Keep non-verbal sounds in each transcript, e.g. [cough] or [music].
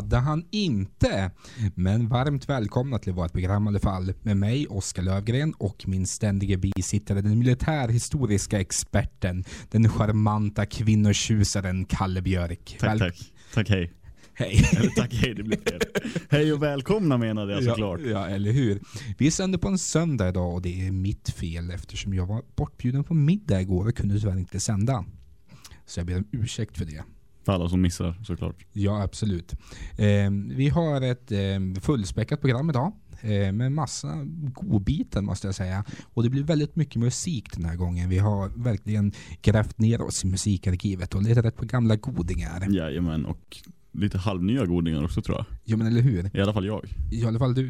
hade han inte. Men varmt välkomna till vårt program i alla fall. Med mig, Oskar Lövgren och min ständige bisittare, den militärhistoriska experten, den charmanta kvinnotjusaren Kalle Björk. Tack, Väl- tack. Tack, hej. Hej. [laughs] Eller tack, hej, det blir fel. hej och välkomna menade jag såklart. Ja, ja, eller hur. Vi sänder på en söndag idag och det är mitt fel eftersom jag var bortbjuden på middag igår och kunde tyvärr inte sända. Så jag ber om ursäkt för det. För alla som missar såklart. Ja, absolut. Eh, vi har ett eh, fullspäckat program idag. Eh, med massa godbitar måste jag säga. Och det blir väldigt mycket musik den här gången. Vi har verkligen grävt ner oss i musikarkivet och letat rätt på gamla godingar. Jajamän, och lite halvnya godingar också tror jag. Ja men eller hur? I alla fall jag. I alla fall du.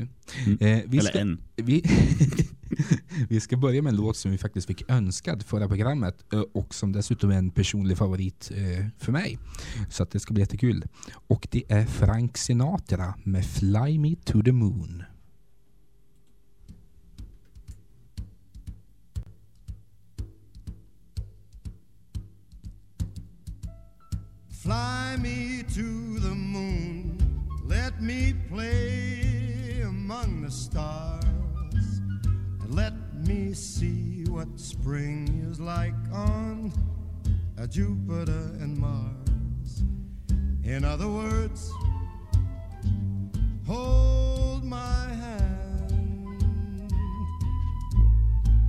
Mm. Eh, Eller ska, en. vi, [laughs] [laughs] vi ska börja med en låt som vi faktiskt fick önskad förra programmet eh, och som dessutom är en personlig favorit eh, för mig. Så att det ska bli jättekul. Och det är Frank Sinatra med Fly Me To The Moon. Fly me to the moon, let me play among the stars, let me see what spring is like on a Jupiter and Mars. In other words, hold my hand.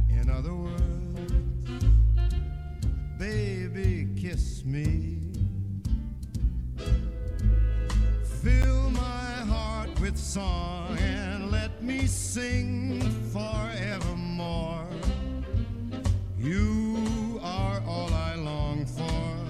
In other words, baby, kiss me. Fill my heart with song and let me sing forevermore. You are all I long for,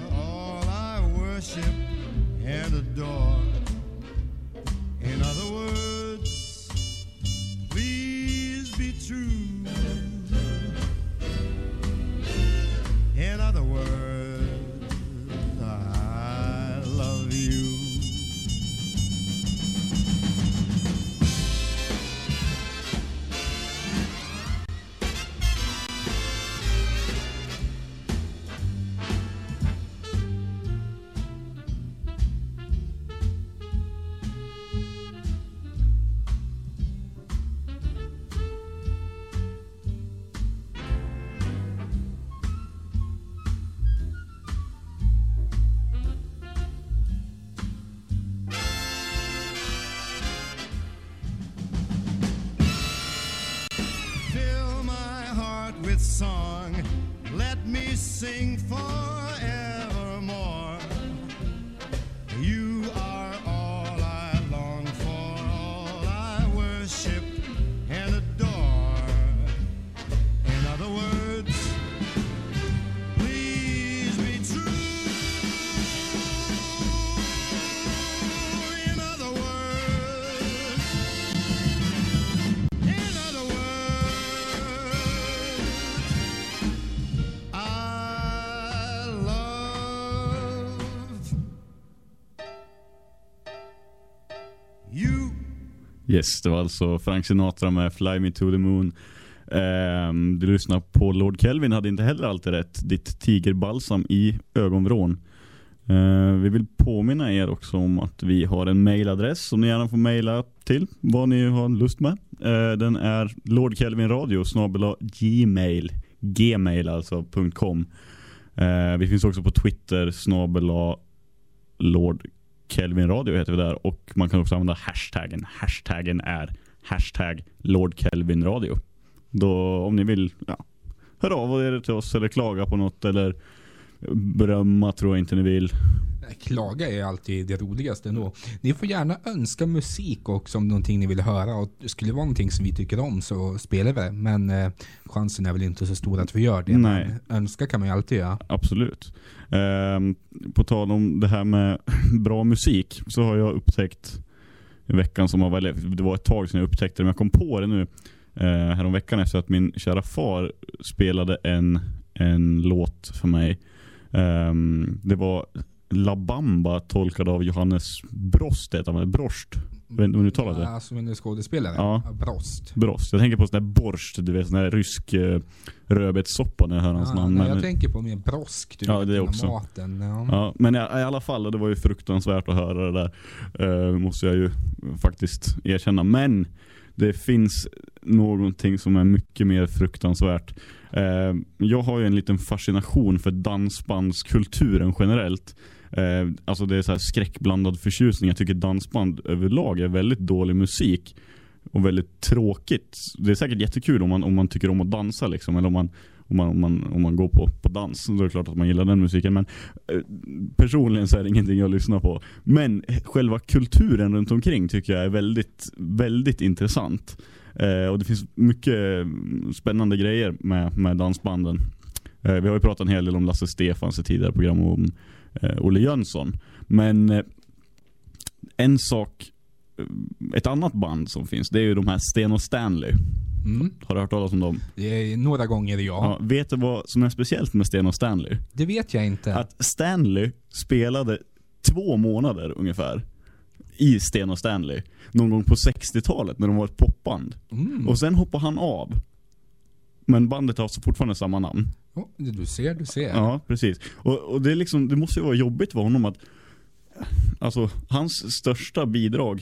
Yes, det var alltså Frank Sinatra med Fly Me To The Moon. Um, du lyssnar på Lord Kelvin, hade inte heller alltid rätt. Ditt tigerbalsam i ögonvrån. Uh, vi vill påminna er också om att vi har en mailadress som ni gärna får mejla till vad ni har lust med. Uh, den är lordkelvinradio snabel-a gmail gmail alltså .com. Uh, vi finns också på Twitter snabel-a Lord Kelvin Radio heter vi där och man kan också använda hashtaggen. Hashtaggen är hashtag Lord Kelvin Radio. Då om ni vill ja, höra av er till oss eller klaga på något eller Berömma tror jag inte ni vill. Klaga är alltid det roligaste ändå. Ni får gärna önska musik också om någonting ni vill höra. Och skulle det vara någonting som vi tycker om så spelar vi det. Men eh, chansen är väl inte så stor att vi gör det. Nej. Men önska kan man ju alltid göra. Absolut. Ehm, på tal om det här med [laughs] bra musik så har jag upptäckt i veckan som har varit, det var ett tag sedan jag upptäckte det, men jag kom på det nu eh, härom veckan efter att min kära far spelade en, en låt för mig. Ehm, det var La Bamba tolkad av Johannes Brost, heter han, Brost. Jag vet inte du uttalar det? Ja, som en skådespelare? Ja. Brost. Brost. Jag tänker på sån där borst, du vet sån där rysk eh, rödbetssoppa när jag hör hans Ja, namn. nej, men- jag tänker på mer brosk. Du Ja, vet, det också. Maten. Ja. Ja, men i, i alla fall, det var ju fruktansvärt att höra det där. Eh, måste jag ju faktiskt erkänna. Men det finns någonting som är mycket mer fruktansvärt. Eh, jag har ju en liten fascination för dansbandskulturen generellt. Eh, alltså det är så här skräckblandad förtjusning. Jag tycker dansband överlag är väldigt dålig musik. Och väldigt tråkigt. Det är säkert jättekul om man, om man tycker om att dansa liksom. Eller om man, om man, om man, om man går på, på dans. Då är det klart att man gillar den musiken. Men eh, personligen så är det ingenting jag lyssnar på. Men själva kulturen runt omkring tycker jag är väldigt, väldigt intressant. Eh, och det finns mycket mm, spännande grejer med, med dansbanden. Eh, vi har ju pratat en hel del om Lasse Stefans i tidigare program och om eh, Olle Jönsson. Men eh, en sak, eh, ett annat band som finns, det är ju de här Sten och Stanley. Mm. Har du hört talas om dem? Några gånger ja. Ja. vet du vad som är speciellt med Sten och Stanley? Det vet jag inte. Att Stanley spelade två månader ungefär i Sten och Stanley. Någon gång på 60-talet när de var ett popband. Mm. Och sen hoppade han av. Men bandet har så fortfarande samma namn. Du ser, du ser. Ja, precis. Och, och det, är liksom, det måste ju vara jobbigt för honom att Alltså, hans största bidrag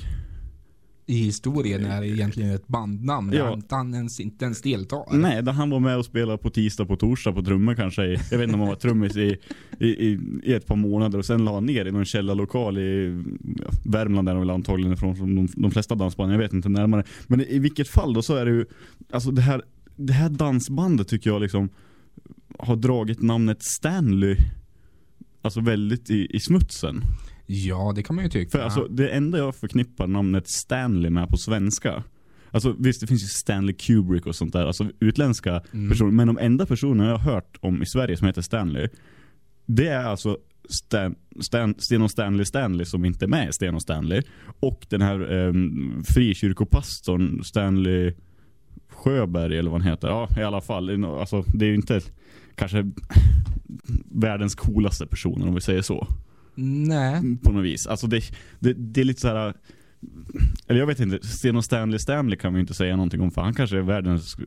I historien är det egentligen ett bandnamn. Ja. Han ens, inte ens deltar. Nej, där han var med och spelade på tisdag på torsdag på trummor kanske i, Jag vet inte om han var trummis i, i, i, ett par månader och sen la han ner i någon källarlokal i ja, Värmland där väl antagligen ifrån som de, de flesta dansband, jag vet inte närmare. Men i vilket fall då så är det ju Alltså det här, det här dansbandet tycker jag liksom Har dragit namnet Stanley Alltså väldigt i, i smutsen. Ja, det kan man ju tycka. För alltså det enda jag förknippar namnet Stanley med på svenska Alltså visst det finns ju Stanley Kubrick och sånt där Alltså utländska Mm. personer Men de enda personerna jag har hört om i Sverige som heter Stanley Det är alltså Stan, Stan, Sten och Stanley Stanley som inte är med i Sten och Stanley Och den här um, frikyrkopastorn Stanley Sjöberg eller vad han heter Ja i alla fall Alltså det är ju inte Kanske världens coolaste personer om vi säger så Nej. på något vis. Alltså det, det, det är lite så här. Eller jag vet inte, Sten och Stanley Stanley kan vi inte säga någonting om för han kanske är världens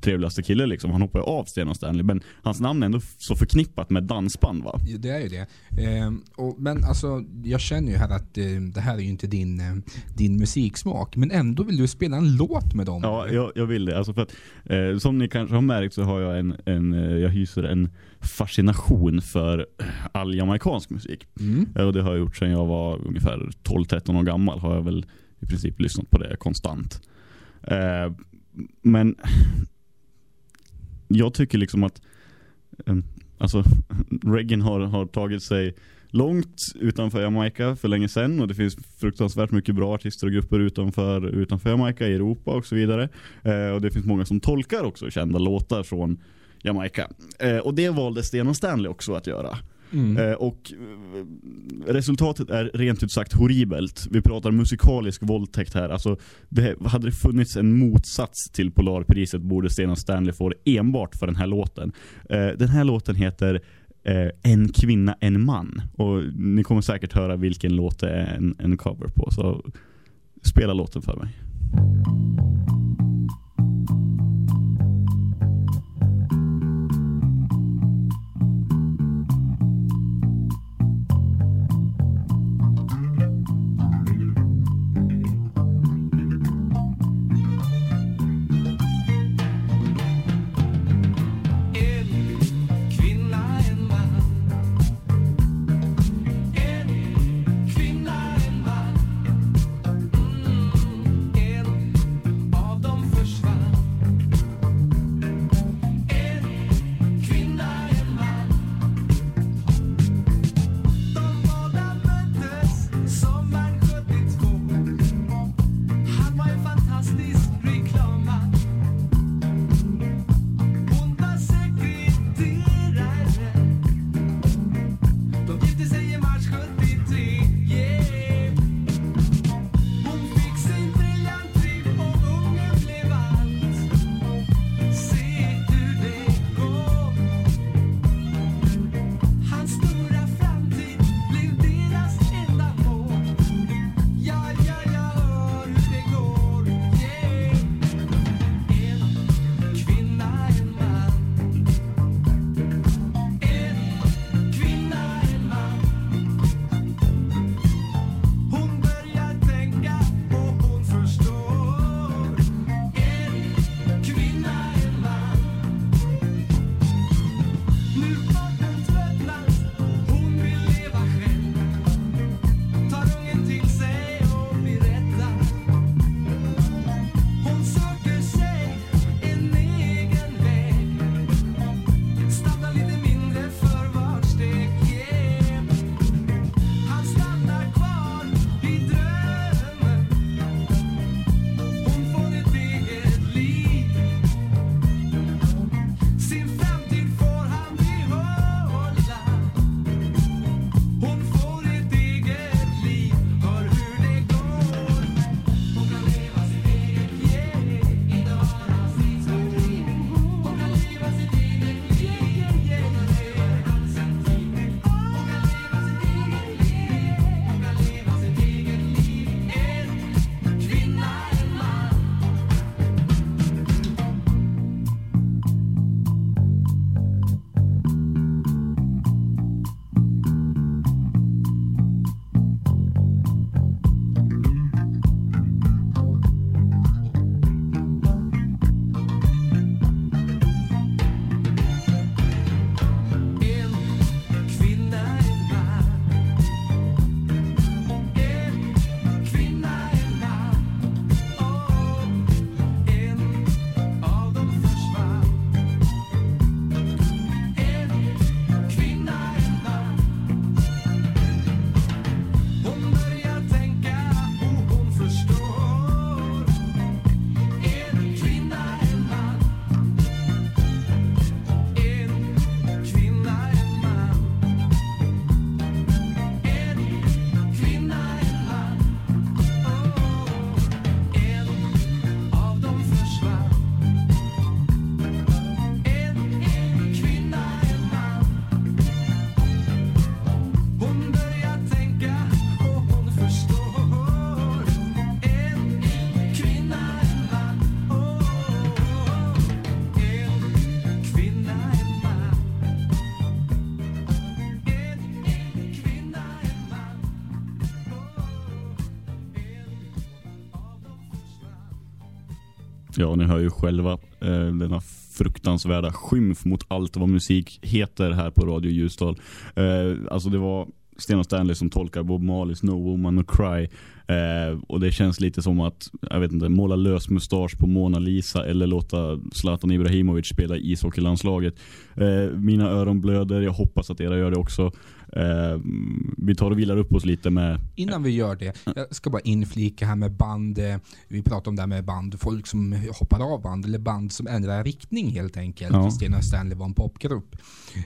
trevligaste kille liksom. Han hoppar ju av Sten och Stanley men hans namn är ändå så förknippat med dansband va? Det är ju det. Ehm, och, men alltså, jag känner ju här att eh, det här är ju inte din, eh, din musiksmak. Men ändå vill du spela en låt med dem. Ja, jag, jag vill det. Alltså för att, eh, som ni kanske har märkt så har jag en, en eh, jag hyser en fascination för all jamaikansk musik. Mm. Eh, Och det har jag gjort sedan jag var ungefär 12-13 år gammal. Har jag väl i princip lyssnat på det konstant. Eh, men jag tycker liksom att eh, alltså [laughs] reggae har, har tagit sig långt utanför Jamaica för länge sedan och det finns fruktansvärt mycket bra artister och grupper utanför, utanför Jamaica i Europa och så vidare. Eh, och det finns många som tolkar också kända låtar från Jamaica. Eh, och det valde Sten och Stanley också att göra. Mm. Eh, och eh, resultatet är rent ut sagt horribelt. Vi pratar musikalisk våldtäkt här. Alltså, det, hade det funnits en motsats till Polarpriset borde Sten och Stanley få det enbart för den här låten. Den här låten heter En kvinna, en man. Och ni kommer säkert höra vilken låt det är en, en cover på. Så spela låten för mig. Och ni hör ju själva eh, denna fruktansvärda skymf mot allt vad musik heter här på Radio Ljusdal. Eh, alltså det var Sten och Stanley som tolkar Bob Marleys No Woman No Cry. Eh, och det känns lite som att, jag vet inte, måla lös mustasch på Mona Lisa eller låta Zlatan Ibrahimovic spela i ishockeylandslaget. Eh, mina öron blöder, jag hoppas att era gör det också. Eh, vi tar och vilar upp oss lite med... Innan vi gör det, jag ska bara inflika här med band. eh, Vi pratar om det här med band, folk som hoppar av band eller band som ändrar riktning helt enkelt. Ja. Sten och Stanley var en popgrupp.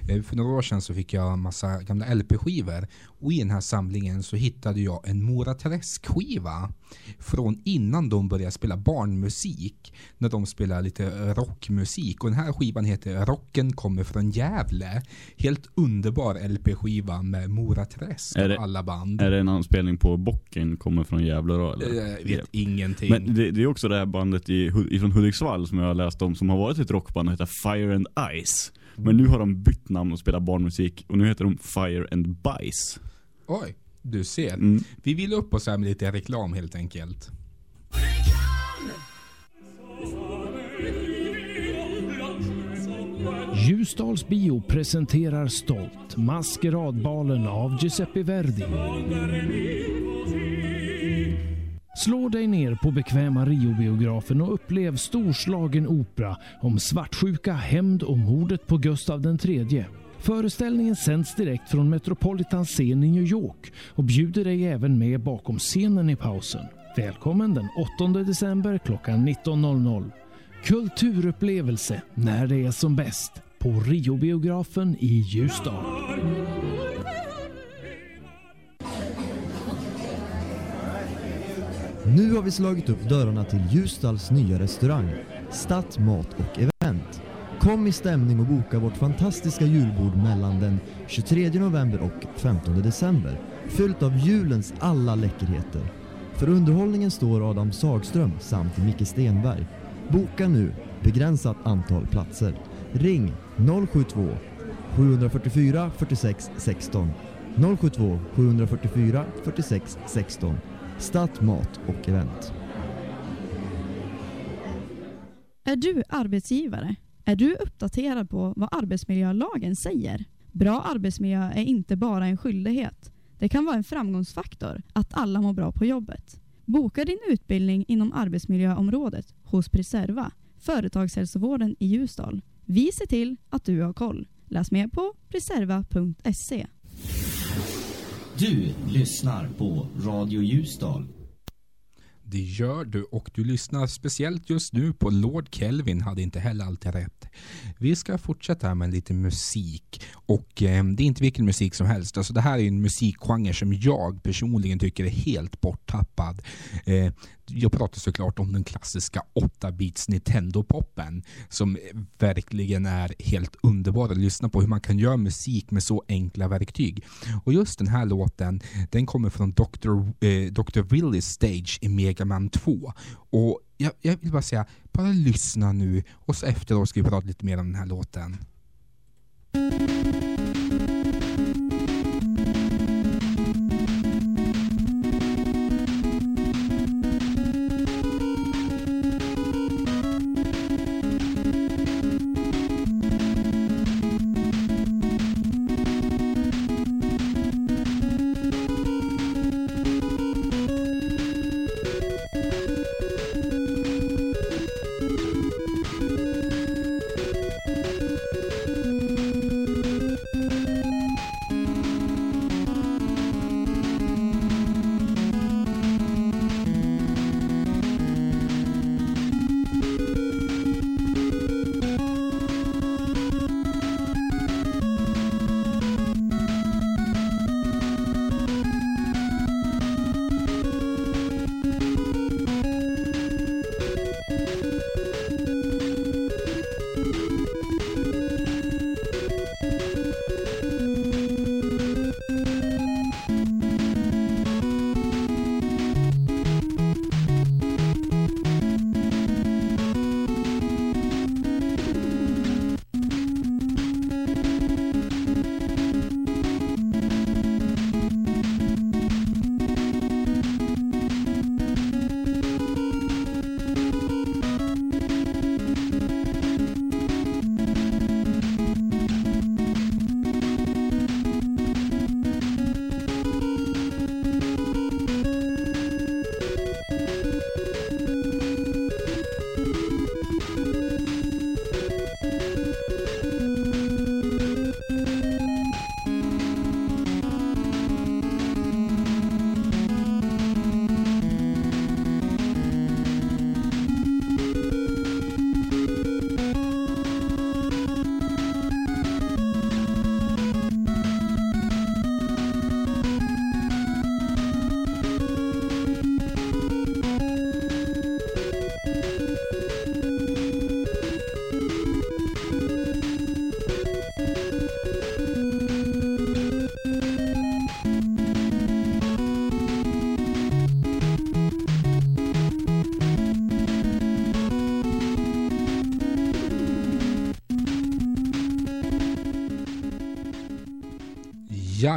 Eh, För några år sedan så fick jag en massa gamla LP-skivor och i den här samlingen så hittade jag en Mora Träsk-skiva från innan de började spela barnmusik. När de spelade lite rockmusik och den här skivan heter Rocken kommer från Gävle. Helt underbar LP-skiva med Mora Träsk det- alla band. Är det en anspelning på Bocken kommer från Gävle då? Eller? Jag vet ingenting. Men det, det är också det här bandet i, ifrån Hudiksvall som jag har läst om som har varit ett rockband och heter Fire and Ice. Men nu har de bytt namn och spelar barnmusik och nu heter de Fire and Bice. Oj, du ser. Mm. Vi vill upp oss här med lite reklam helt enkelt. Ljusdals bio presenterar stolt Maskeradbalen av Giuseppe Verdi. Slå dig ner på bekväma Rio-biografen och upplev storslagen opera om svartsjuka, hämnd och mordet på Gustav III. Föreställningen sänds direkt från Metropolitan scen i New York och bjuder dig även med bakom scenen i pausen. Välkommen den 8 december klockan 19.00. Kulturupplevelse när det är som bäst på Rio-biografen i Ljusdal. Nu har vi slagit upp dörrarna till Ljusdals nya restaurang, Stadt Mat och Event. Kom i stämning och boka vårt fantastiska julbord mellan den 23 november och 15 december. Fyllt av julens alla läckerheter. För underhållningen står Adam Sagström samt Micke Stenberg. Boka nu, begränsat antal platser. Ring 072 744 46 16 072 744 46 16 Statt Mat och Event. Är du arbetsgivare? Är du uppdaterad på vad arbetsmiljölagen säger? Bra arbetsmiljö är inte bara en skyldighet. Det kan vara en framgångsfaktor att alla mår bra på jobbet. Boka din utbildning inom arbetsmiljöområdet hos Preserva, företagshälsovården i Ljusdal. Vi ser till att du har koll. Läs mer på preserva.se. Du lyssnar på Radio Ljusdal. Det gör du och du lyssnar speciellt just nu på Lord Kelvin hade inte heller alltid rätt. Vi ska fortsätta med lite musik och eh, det är inte vilken musik som helst. Alltså det här är en musikgenre som jag personligen tycker är helt borttappad. Eh, jag pratar såklart om den klassiska 8-bits Nintendo-poppen som verkligen är helt underbar att lyssna på hur man kan göra musik med så enkla verktyg. Och just den här låten den kommer från Dr. Eh, Dr. Willis stage i Mega Man 2. Och jag, jag vill bara säga, bara lyssna nu och så efteråt ska vi prata lite mer om den här låten.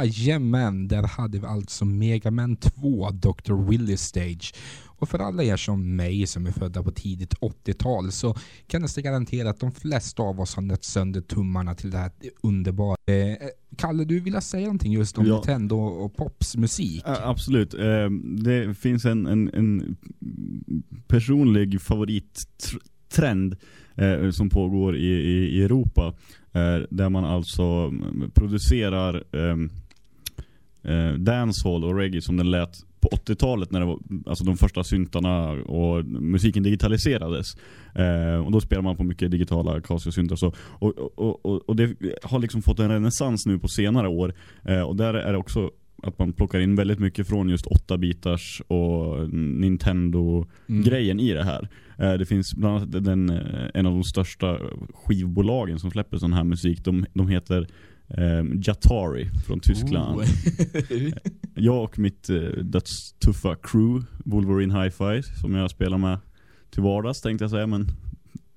Jajamän, där hade vi alltså Mega Man 2, Dr. Willy Stage. Och för alla er som mig som är födda på tidigt 80-tal så kan jag garantera att de flesta av oss har nött sönder tummarna till det här underbara. Eh, Kalle, du vill säga någonting just om Ja. Nintendo och Pops musik? Ja, absolut. Eh, det finns en, en, en personlig favorittrend eh, som pågår i, i, i Europa. Eh, där man alltså mm, producerar ehm, eh, dancehall och reggae som den lät på 80-talet när det var alltså de första syntarna och musiken digitaliserades. Eh, och då spelar man på mycket digitala Casio-syntar och så. Och, och, och, och det har liksom fått en renässans nu på senare år. Eh, och där är det också att man plockar in väldigt mycket från just 8-bitars och Nintendo-grejen i det här. Eh, det finns bland annat den, eh, en av de största skivbolagen som släpper sån här musik. De, de heter eh, Jatari från Tyskland. Oh. [laughs] Jag och mitt eh, dödstuffa crew, Wolverine Hi-Fi, som jag spelar med till vardags tänkte jag säga, men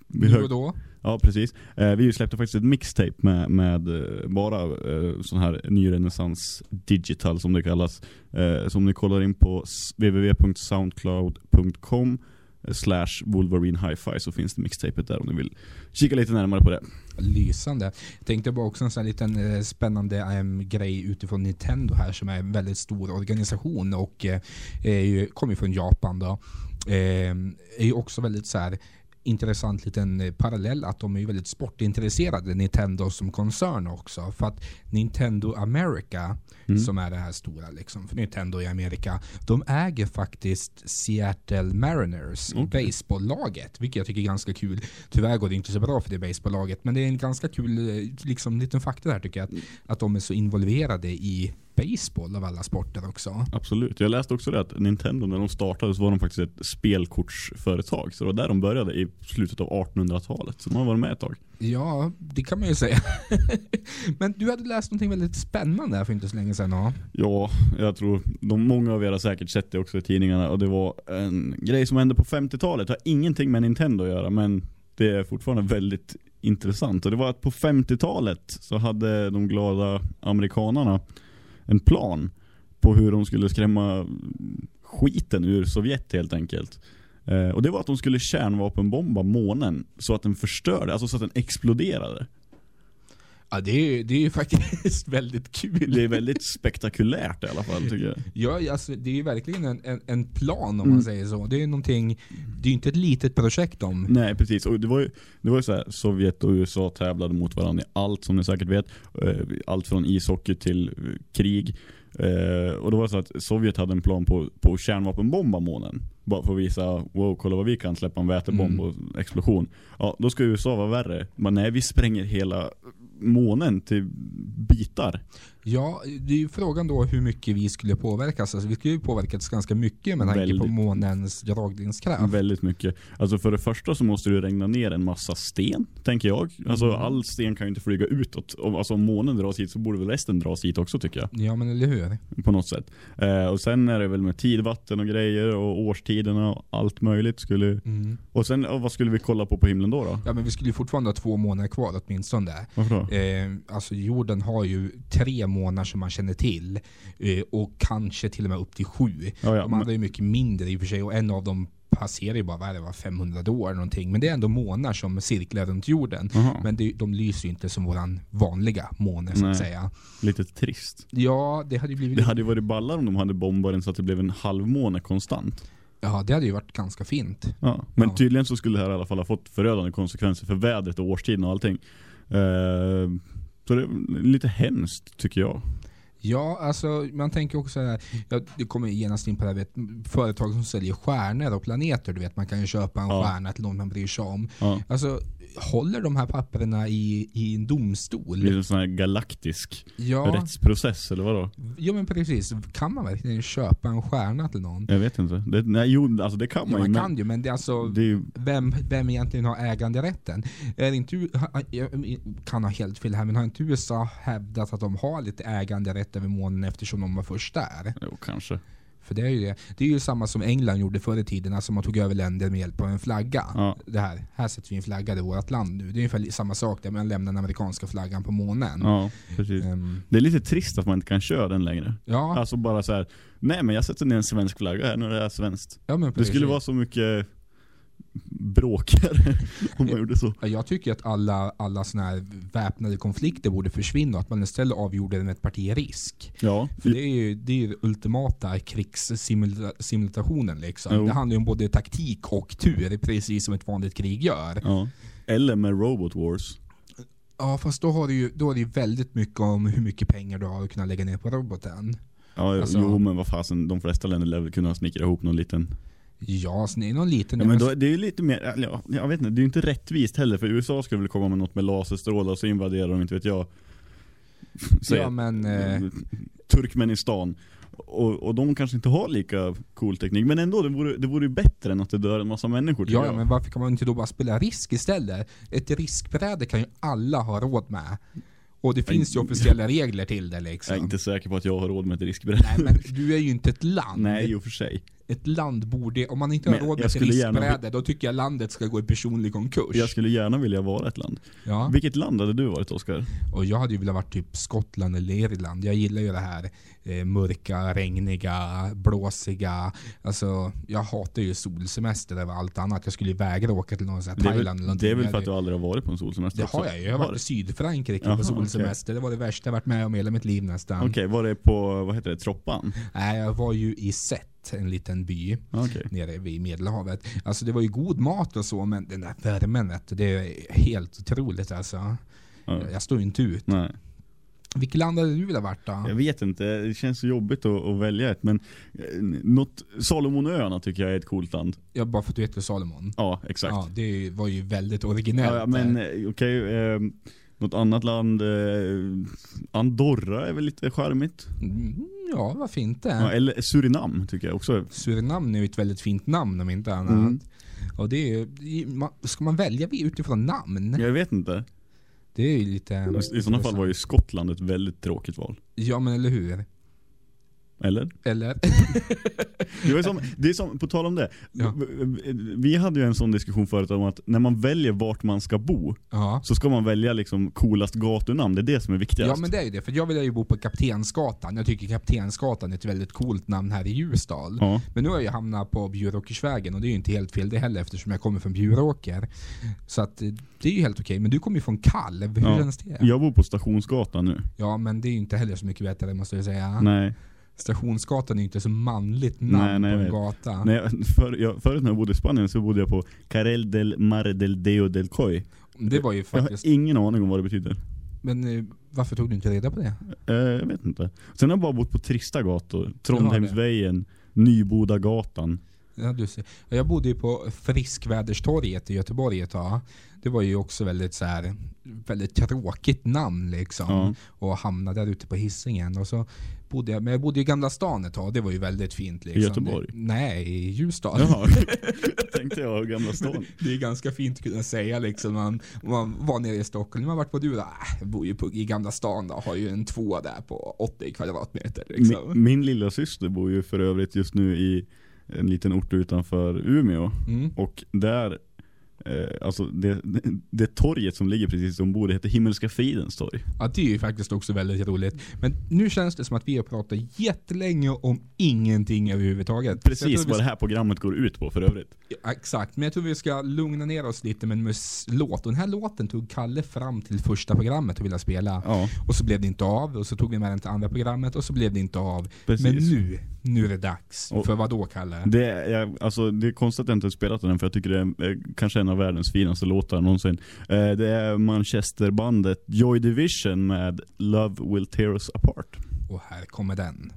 vi Nu och då? Ja, precis. Eh, vi släppte faktiskt ett mixtape med, med eh, bara eh, sån här ny renässans digital som det kallas. Eh, så om ni kollar in på www.soundcloud.com slash Wolverine Hi-Fi så finns det mixtapet där om ni vill kika lite närmare på det. Lysande. Jag tänkte bara också en sån här liten eh, spännande grej utifrån Nintendo här som är en väldigt stor organisation och eh, kommer från Japan då. Eh, är ju också väldigt så här intressant liten eh, parallell att de är väldigt sportintresserade, Nintendo som koncern också. För att Nintendo America, Mm. som är det här stora liksom, för Nintendo i Amerika, de äger faktiskt Seattle Mariners, Okej. baseballlaget, vilket jag tycker är ganska kul. Tyvärr går det inte så bra för det baseballaget, men det är en ganska kul eh, liksom, liten fakta där tycker jag, att, att de är så involverade i baseball av alla sporter också. Absolut. Jag läste också det att Nintendo när de startade så var de faktiskt ett spelkortsföretag. Så det var där de började i slutet av 1800-talet. Så de har varit med ett tag. Ja, det kan man ju säga. [laughs] men du hade läst någonting väldigt spännande här för inte så länge sedan. Ja. Ja, jag tror de, många av er har säkert sett det också i tidningarna och det var en grej som hände på 50-talet. Det har ingenting med Nintendo att göra men det är fortfarande väldigt intressant. Och det var att på 50-talet så hade de glada amerikanarna en plan på hur de skulle skrämma skiten ur Sovjet helt enkelt. Eh, och det var att de skulle kärnvapenbomba månen så att den förstörde, alltså så att den exploderade. Ja, det är, ju- det är ju faktiskt [laughs] väldigt kul. Det är väldigt spektakulärt i alla fall tycker jag. Ja, alltså, det är ju verkligen en, en, en plan om Mm. man säger så. Det är någonting, det är ju inte ett litet projekt om. Nej precis, och det var ju, det var ju så här, Sovjet och USA tävlade mot varandra i allt som ni säkert vet. Eh, Allt från ishockey till eh, krig. Eh, Och det var så att Sovjet hade en plan på, på att kärnvapenbomba månen. Bara för att visa, wow kolla vad vi kan släppa en vätebomb Mm. och explosion. Ja, då ska USA vara värre. Men nej, vi spränger hela månen till bitar. Ja, det är ju frågan då hur mycket vi skulle påverkas. Alltså, vi skulle ju påverkas ganska mycket med tanke på månens dragningskraft. Väldigt mycket. Alltså för det första så måste det regna ner en massa sten, tänker jag. Alltså Mm. all sten kan ju inte flyga utåt. Alltså om månen dras hit så borde väl resten dras hit också tycker jag. Ja, men eller hur? På något sätt. Eh, och sen är det väl med tidvatten och grejer och årstiderna och allt möjligt skulle... Mm. Och sen, vad skulle vi kolla på på himlen då då? Ja, men vi skulle ju fortfarande ha två månader kvar åtminstone. Varför då? Eh, alltså jorden har ju tre månader som man känner till. Eh, och kanske till och med upp till sju. Ja, ja, De andra är mycket mindre i och för sig och en av dem passerar ju bara, vad det, var 500 år eller någonting. Men det är ändå månar som cirklar runt jorden. aha, Men det, de lyser ju inte som våran vanliga måne så att säga. lite trist. Ja, det hade ju blivit... Det hade ju varit ballare om de hade bombat den så att det blev en halvmåne konstant. Ja, det hade ju varit ganska fint. Ja. Men Ja. tydligen så skulle det här i alla fall ha fått förödande konsekvenser för vädret och årstiden och allting. Eh, så det är lite hemskt tycker jag. Ja, alltså man tänker också här, ja, det kommer genast in på det här, vet, företag som säljer stjärnor och planeter, du vet, man kan ju köpa en Ja. stjärna till någon man bryr sig om. Ja. Alltså, håller de här papperna i, i en domstol? Det är en sån här galaktisk Ja, rättsprocess eller vadå? ja, men precis. Kan man verkligen köpa en stjärna till någon? Jag vet inte. Det, nej, jo, alltså det kan Ja, man ju. man kan ju, men det är alltså, det är ju, vem, vem egentligen har äganderätten? Är inte, jag kan ha helt fel här, men har inte USA hävdat att de har lite äganderätt över månen eftersom de var först där? jo, kanske. För det är ju det. Det är ju samma som England gjorde förr i tiden, alltså man tog över länder med hjälp av en flagga. Ja. Det här, här sätter vi en flagga, det är vårt land nu. Det är ungefär samma sak där man lämnar den amerikanska flaggan på månen. Ja, precis. Ehm, Det är lite trist att man inte kan köra den längre. ja, Alltså bara så här. nej men jag sätter ner en svensk flagga här, nu är det här svenskt. ja, men Det skulle vara så mycket bråkigare [laughs] om man gjorde så. Ja, Jag tycker att alla, alla såna här väpnade konflikter borde försvinna och att man istället avgjorde med ett parti risk. Ja, För det är ju det är ju ultimata krigssimulationen liksom. Jo. Det handlar ju om både taktik och tur, precis som ett vanligt krig gör. ja. Eller med Robot Wars. Ja fast då har du ju då är det ju väldigt mycket om hur mycket pengar du har att kunna lägga ner på roboten. Ja, Alltså- jo men vad fasen, de flesta länder lär väl kunna snickra ihop någon liten Ja, så det är någon liten... Ja men då, det är ju lite mer, ja, jag vet inte, det är ju inte rättvist heller för USA skulle väl komma med något med laserstrålar och så invaderar de, inte vet jag [laughs] Säg ja men... Eh, Turkmenistan och, och de kanske inte har lika cool teknik, men ändå, det vore, det vore ju bättre än att det dör en massa människor ja, jag. men varför kan man inte då bara spela risk istället? Ett riskbräde kan ju alla ha råd med. Och det finns ju officiella regler till det liksom. Jag är inte säker på att jag har råd med ett riskbräde. Nej men du är ju inte ett land. Nej, i och för sig. Ett land borde, om man inte har Men råd med ett skulle gärna riskbräde, då tycker jag landet ska gå i personlig konkurs. Jag skulle gärna vilja vara ett land. Ja. Vilket land hade du varit Oskar? Och jag hade ju velat vara typ Skottland eller Irland. Jag gillar ju det här eh, mörka, regniga, blåsiga. Alltså, jag hatar ju solsemester över allt annat. Jag skulle ju vägra åka till någon sån här Thailand eller väl, det är väl någonting. för att du aldrig har varit på en solsemester Det också? har jag ju. Jag har Var varit i? Sydfrankrike Jaha, på solsemester. Det var det värsta jag varit med om hela mitt liv nästan. Okej, var det på, vad heter det, Troppan? Nej, jag var ju i Sett, en liten by Okej. nere vid Medelhavet. Alltså det var ju god mat och så, men den där värmen, det är helt otroligt alltså. Jag, jag står ju inte ut. Nej. Vilket land hade du velat varit då? Jag vet inte, det känns så jobbigt att, att välja ett men eh, något, Salomonöarna tycker jag är ett coolt land. Ja, bara för att du heter Salomon. Ja, exakt. Ja, det var ju väldigt originellt. Ja, men eh, okej, eh, något annat land, eh, Andorra är väl lite charmigt? Mm, Ja, varför inte? Ja, eller Surinam tycker jag också. Surinam är ju ett väldigt fint namn om inte annat. Mm. Och det är ska man välja utifrån namn? Jag vet inte. Det är ju lite... I sådana fall var ju Skottland ett väldigt tråkigt val. Ja men eller hur? Eller? Eller? [laughs] Det, var som, det är som, på tal om det. Ja. Vi hade ju en sån diskussion förut om att när man väljer vart man ska bo ja. så ska man välja liksom coolast gatunamn. Det är det som är viktigast. Ja men det är ju det, för jag vill ju bo på Kaptensgatan. Jag tycker Kaptensgatan är ett väldigt coolt namn här i Ljusdal. Ja. Men nu har jag hamnat på Bjuråkersvägen och det är ju inte helt fel det heller eftersom jag kommer från Bjuråker. Så att eh, det är ju helt okej. Men du kommer ju från Kalv, hur känns det? Jag bor på Stationsgatan nu. Ja men det är ju inte heller så mycket bättre måste jag säga. Nej. Stationsgatan är ju inte så manligt namn Nej, nej, på en jag vet. gata. Nej, för, jag, förut när jag bodde i Spanien så bodde jag på Carel del Mar del Deo del Coy. Det var ju Jag har faktiskt... ingen aning om vad det betyder. Men eh, varför tog du inte reda på det? Eh, jag vet inte. Sen har jag bara bott på trista gator. Trondheimsvägen, Nybodagatan. Ja, du ser. Ja, Jag bodde ju på Friskväderstorget i Göteborg ett tag. Det var ju också väldigt så här, väldigt tråkigt namn liksom. Ja. Och hamnade där ute på hissingen och så bodde jag, men jag bodde i Gamla stan ett tag, det var ju väldigt fint liksom. I Göteborg? Nej, i Ljusdal. Jaha, [laughs] tänkte jag Gamla stan. Det är ganska fint att kunna säga liksom, man, man var nere i Stockholm, man vart på du då? Äh, jag bor ju på, i Gamla stan då, har ju en tvåa där på 80 kvadratmeter liksom. Min, min lilla syster bor ju för övrigt just nu i en liten ort utanför Umeå. Mm. Och där, alltså det, det, torget som ligger precis som bor, det heter Himmelska fridens torg. Ja, det är ju faktiskt också väldigt roligt. Men nu känns det som att vi har pratat jättelänge om ingenting överhuvudtaget. Precis vad det här programmet går ut på för övrigt. Ja, Exakt, men jag tror vi ska lugna ner oss lite med en låt. Och den här låten tog Kalle fram till första programmet och ville spela. Ja, Och så blev det inte av, och så tog vi med den till andra programmet och så blev det inte av. precis. Men nu, nu är det dags. Och- För vad då Kalle? Det är, alltså, det är konstigt att jag inte spelat den för jag tycker det är eh, kanske en av världens finaste låtar någonsin. Eh, det är Manchesterbandet Joy Division med Love Will Tear Us Apart. Och här kommer den.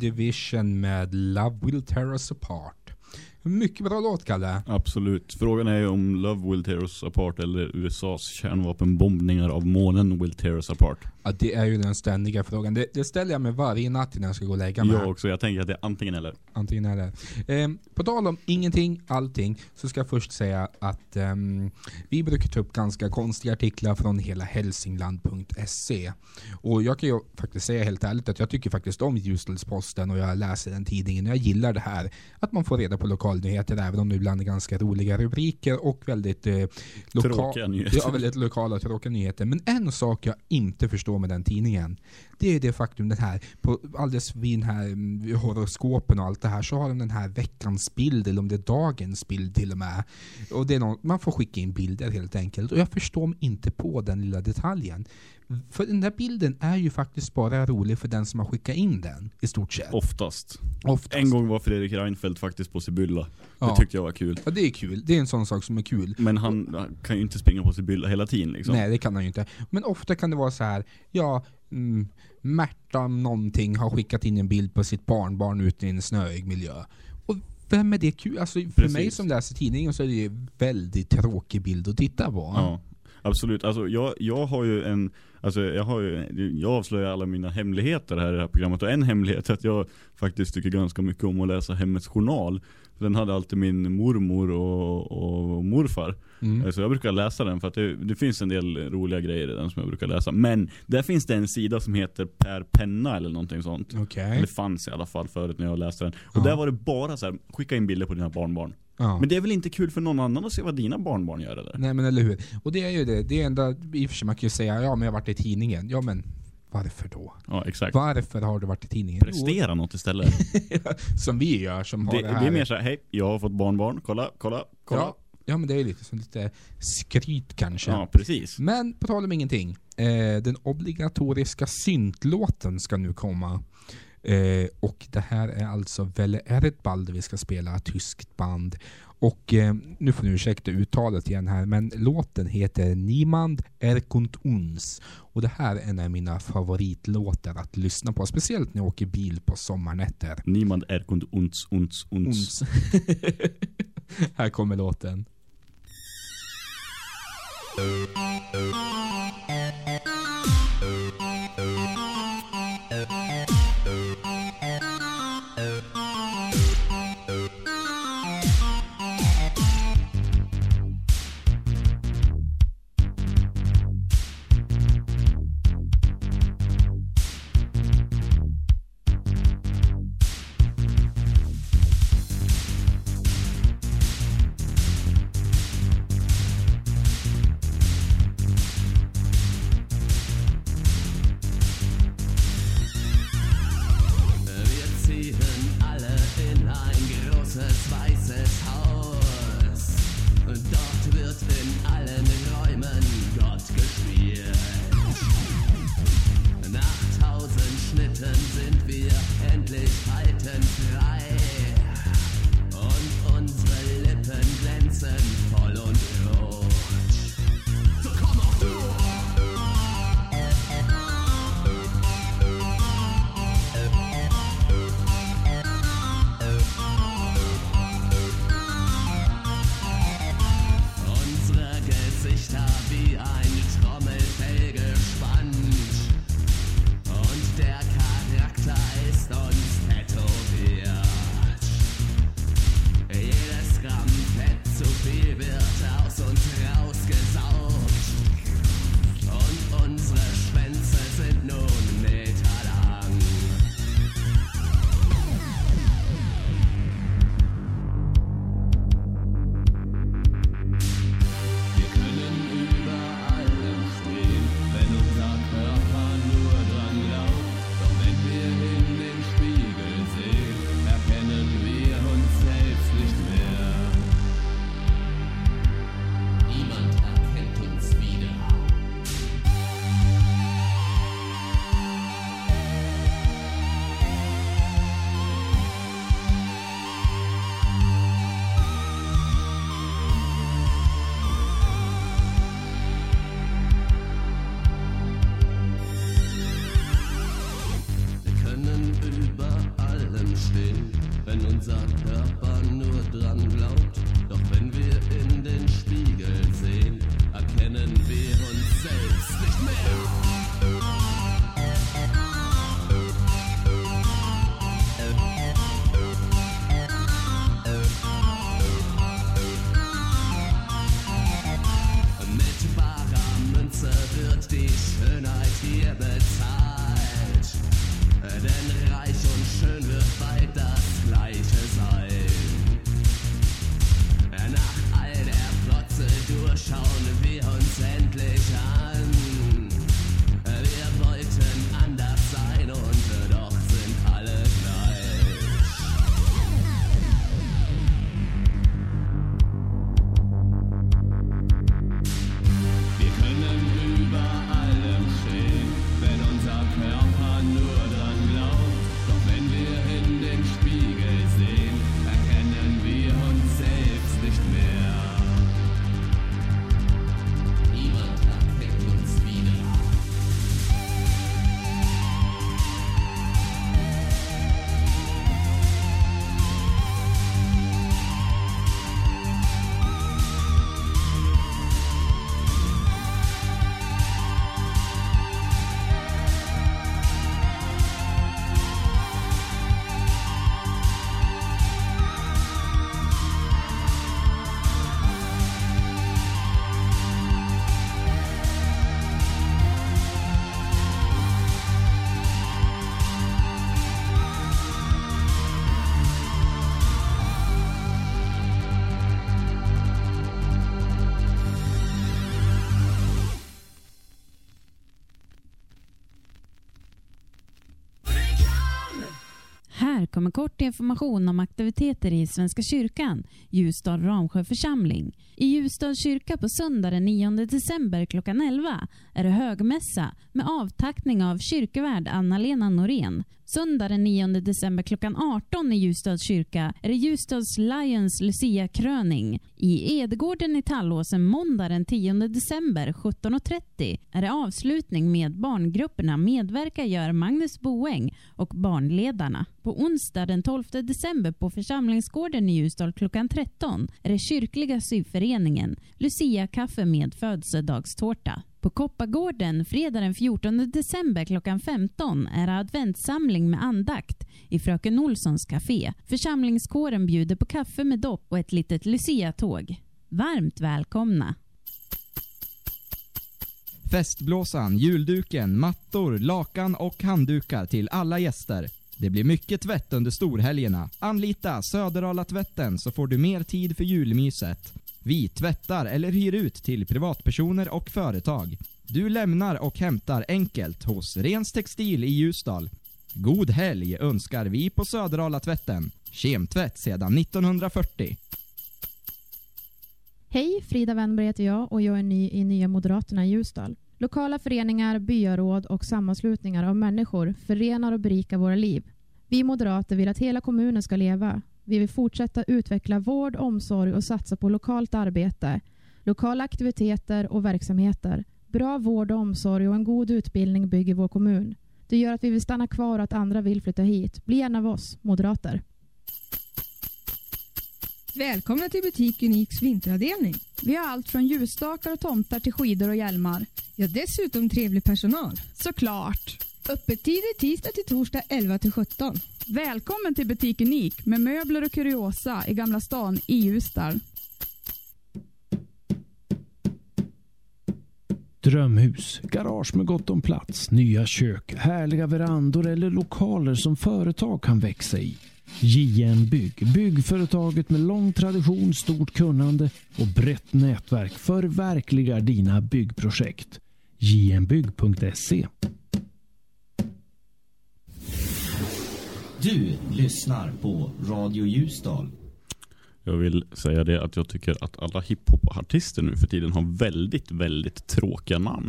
Division med Love Will Tear Us Apart. Mycket bra låt, Kalle. Absolut. Frågan är ju om Love will tear us apart eller USAs kärnvapenbombningar av månen will tear us apart. Ja, det är ju den ständiga frågan. Det, det ställer jag mig varje natt innan jag ska gå och lägga mig. Jag också. Jag tänker att det är antingen eller. Antingen eller. Ehm, på tal om ingenting, allting, så ska jag först säga att ehm, vi brukar ta upp ganska konstiga artiklar från hela hälsingland.se. Och jag kan ju faktiskt säga helt ärligt att jag tycker faktiskt om Ljusdalsposten och jag läser den tidningen. Jag gillar det här. Att man får reda på lokalnyheter även om det ibland är ganska roliga rubriker och väldigt eh, loka- Tråkiga nyheter. Ja, väldigt lokala tråkiga nyheter. Men en sak jag inte förstår med den tidningen, det är det faktum den här, på alldeles vid den här mm, horoskopen och allt det här, så har de den här veckans bild, eller om det är dagens bild till och med. Och det är någon, man får skicka in bilder helt enkelt. Och jag förstår mig inte på den lilla detaljen. För den där bilden är ju faktiskt bara rolig för den som har skickat in den, i stort sett. Oftast. Oftast. En gång var Fredrik Reinfeldt faktiskt på Sibylla. Ja. Det tyckte jag var kul. Ja, det är kul. Det är en sån sak som är kul. Men han, han kan ju inte springa på Sibylla hela tiden liksom. Nej, det kan han ju inte. Men ofta kan det vara så här, ja, mm, Märta någonting har skickat in en bild på sitt barnbarn ute i en snöig miljö. Och vem är det kul? Alltså för Precis. mig som läser tidningen så är det en väldigt tråkig bild att titta på. Ja, absolut. Alltså jag, jag har ju en, alltså jag har ju, jag avslöjar alla mina hemligheter här i det här programmet och en hemlighet är att jag faktiskt tycker ganska mycket om att läsa Hemmets Journal. Den hade alltid min mormor och, och morfar. Mm. Så jag brukar läsa den för att det, det finns en del roliga grejer i den som jag brukar läsa. Men där finns det en sida som heter Per Penna eller någonting sånt. Okej. Eller fanns i alla fall förut när jag läste den. Och Ja. där var det bara så här: skicka in bilder på dina barnbarn. Ja. Men det är väl inte kul för någon annan att se vad dina barnbarn gör eller? Nej men eller hur. Och det är ju det. Det är enda, i och för sig man kan ju säga, ja men jag har varit i tidningen. Ja men varför då? Ja, exakt. Varför har du varit i tidningen? Prestera något istället. [laughs] Som vi gör som har Det, det, det, här. är mer såhär, hej, jag har fått barnbarn, kolla, kolla, kolla. Ja, ja men det är lite som lite skryt kanske. Ja, precis. Men på tal om ingenting. Eh, den obligatoriska syntlåten ska nu komma. Eh, och det här är alltså Welle Erdbald vi ska spela, tyskt band. Och eh, nu får ni ursäkta uttalet igen här, men låten heter Niemand Erkunt uns. Och det här är en av mina favoritlåtar att lyssna på, speciellt när jag åker bil på sommarnätter. Niemand erkund uns, uns, uns. Uns. [laughs] här kommer låten. Kommer kort information om aktiviteter i Svenska kyrkan, Ljusdal Ramsjö församling. I Ljusdals kyrka på söndag den 9 december klockan 11 är det högmässa med avtackning av kyrkvärd Anna-Lena Norén. Söndag den 9 december klockan 18 i Ljusdals kyrka är det Ljusdals Lions Lucia-kröning. I Edegården i Tallåsen måndag den 10 december 17.30 är det avslutning med barngrupperna Medverka gör Magnus Boäng och Barnledarna. På onsdag den 12 december på församlingsgården i Ljusdal klockan 13 är det kyrkliga syföreningen Lucia-kaffe med födelsedagstårta. På Koppargården fredag den 14 december klockan 15 är det adventssamling med andakt i Fröken Olssons café. Församlingskåren bjuder på kaffe med dopp och ett litet Lucia-tåg. Varmt välkomna! Festblåsan, julduken, mattor, lakan och handdukar till alla gäster. Det blir mycket tvätt under storhelgerna. Anlita Söderala tvätten så får du mer tid för julmyset. Vi tvättar eller hyr ut till privatpersoner och företag. Du lämnar och hämtar enkelt hos Rens Textil i Ljusdal. God helg önskar vi på Söderala tvätten. Kemtvätt sedan 1940. Hej, Frida Wennberg heter jag och jag är ny i Nya Moderaterna i Ljusdal. Lokala föreningar, byaråd och sammanslutningar av människor förenar och berikar våra liv. Vi moderater vill att hela kommunen ska leva. Vi vill fortsätta utveckla vård, omsorg och satsa på lokalt arbete, lokala aktiviteter och verksamheter. Bra vård och omsorg och en god utbildning bygger vår kommun. Det gör att vi vill stanna kvar och att andra vill flytta hit. Bli en av oss, moderater. Välkomna till butik Uniks vinteravdelning. Vi har allt från ljusstakar och tomtar till skidor och hjälmar. Ja, dessutom trevlig personal. Såklart. Öppettider tisdag till torsdag 11 till 17. Välkommen till butik Unik med möbler och kuriosa i Gamla stan i Ljusdal. Drömhus, garage med gott om plats, nya kök, härliga verandor eller lokaler som företag kan växa i. JN Bygg, byggföretaget med lång tradition, stort kunnande och brett nätverk förverkligar dina byggprojekt. jnbygg.se Du lyssnar på Radio Ljusdal. Jag vill säga det att jag tycker att alla hiphop-artister nu för tiden har väldigt, väldigt tråkiga namn.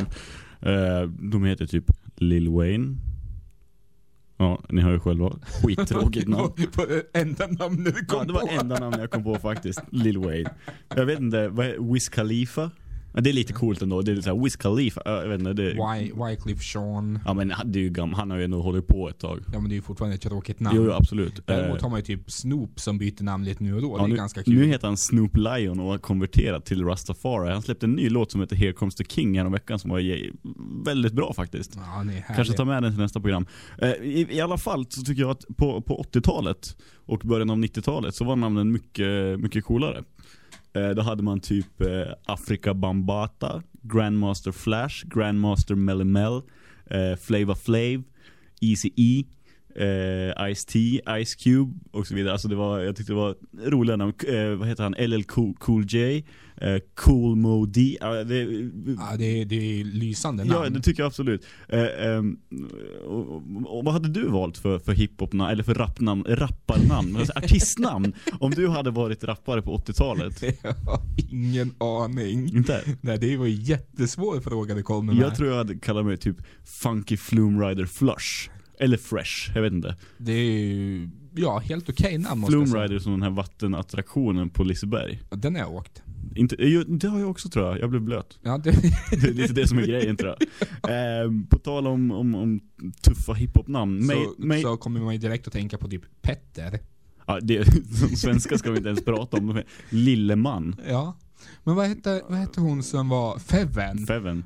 Eh, de heter typ Lil Wayne. Ja, ni hör ju själva. Skittråkigt [laughs] namn. Enda namnet du kom Ja, det var på. enda namn jag kom på faktiskt. Lil Wayne. Jag vet inte, vad är Wiz Khalifa? Ja, det är lite coolt ändå. Det är såhär Wiz Khalifa, jag vet inte. Det, Wy- Wycliffe Sean. ja men han- det är ju gam, han har ju ändå hållit på ett tag. Ja men det är ju fortfarande ett tråkigt namn. Jo, jo absolut. Däremot Eh, har man ju typ Snoop som byter namn lite nu och då. ja, det är nu, ganska kul. nu heter han Snoop Lion och har konverterat till Rastafari. Han släppte en ny låt som heter Here Comes the King veckan som var väldigt bra faktiskt. Ja, härlig. Kanske ta med den till nästa program. Eh, i, I alla fall så tycker jag att på, på 80-talet och början av 90-talet så var namnen mycket, mycket coolare. Eh, då hade man typ eh, Afrika Bambata, Grandmaster Flash, Grandmaster Melly Mel, eh, Flava Flav, Easy E, eh, Ice-T, Ice Cube och så vidare. Alltså det var, jag tyckte det var roliga namn. Eh, vad heter han? LL Cool, cool J, eh, Cool Mo D. Ja, det, Ja, det, är, det är lysande namn. Ja, det tycker jag absolut. Eh, ehm, och, och, och vad hade du valt för, för hiphopnamn, eller för rapnamn, rapparnamn, alltså artistnamn? [laughs] Om du hade varit rappare på 80-talet? [laughs] Jag har ingen aning. Inte? Nej, det var en jättesvår fråga du kom med. Jag tror jag hade kallat mig typ Funky Flume Rider Flush. Eller Fresh, jag vet inte. Det är ju, ja, helt okej namn måste jag Flume säga. Rider är som den här vattenattraktionen på Liseberg. Den har jag åkt. Inte, jo, det har jag också tror jag, jag blev blöt. Ja, det... [laughs] Det är lite det som är grejen tror jag. Ehm, på tal om, om, om tuffa hiphopnamn. Så, mig- så kommer man ju direkt att tänka på typ Petter. Ja, det, [laughs] som svenska ska vi inte ens prata om. Lilleman. Ja. Men vad hette, vad hette hon som var Feven? Feven.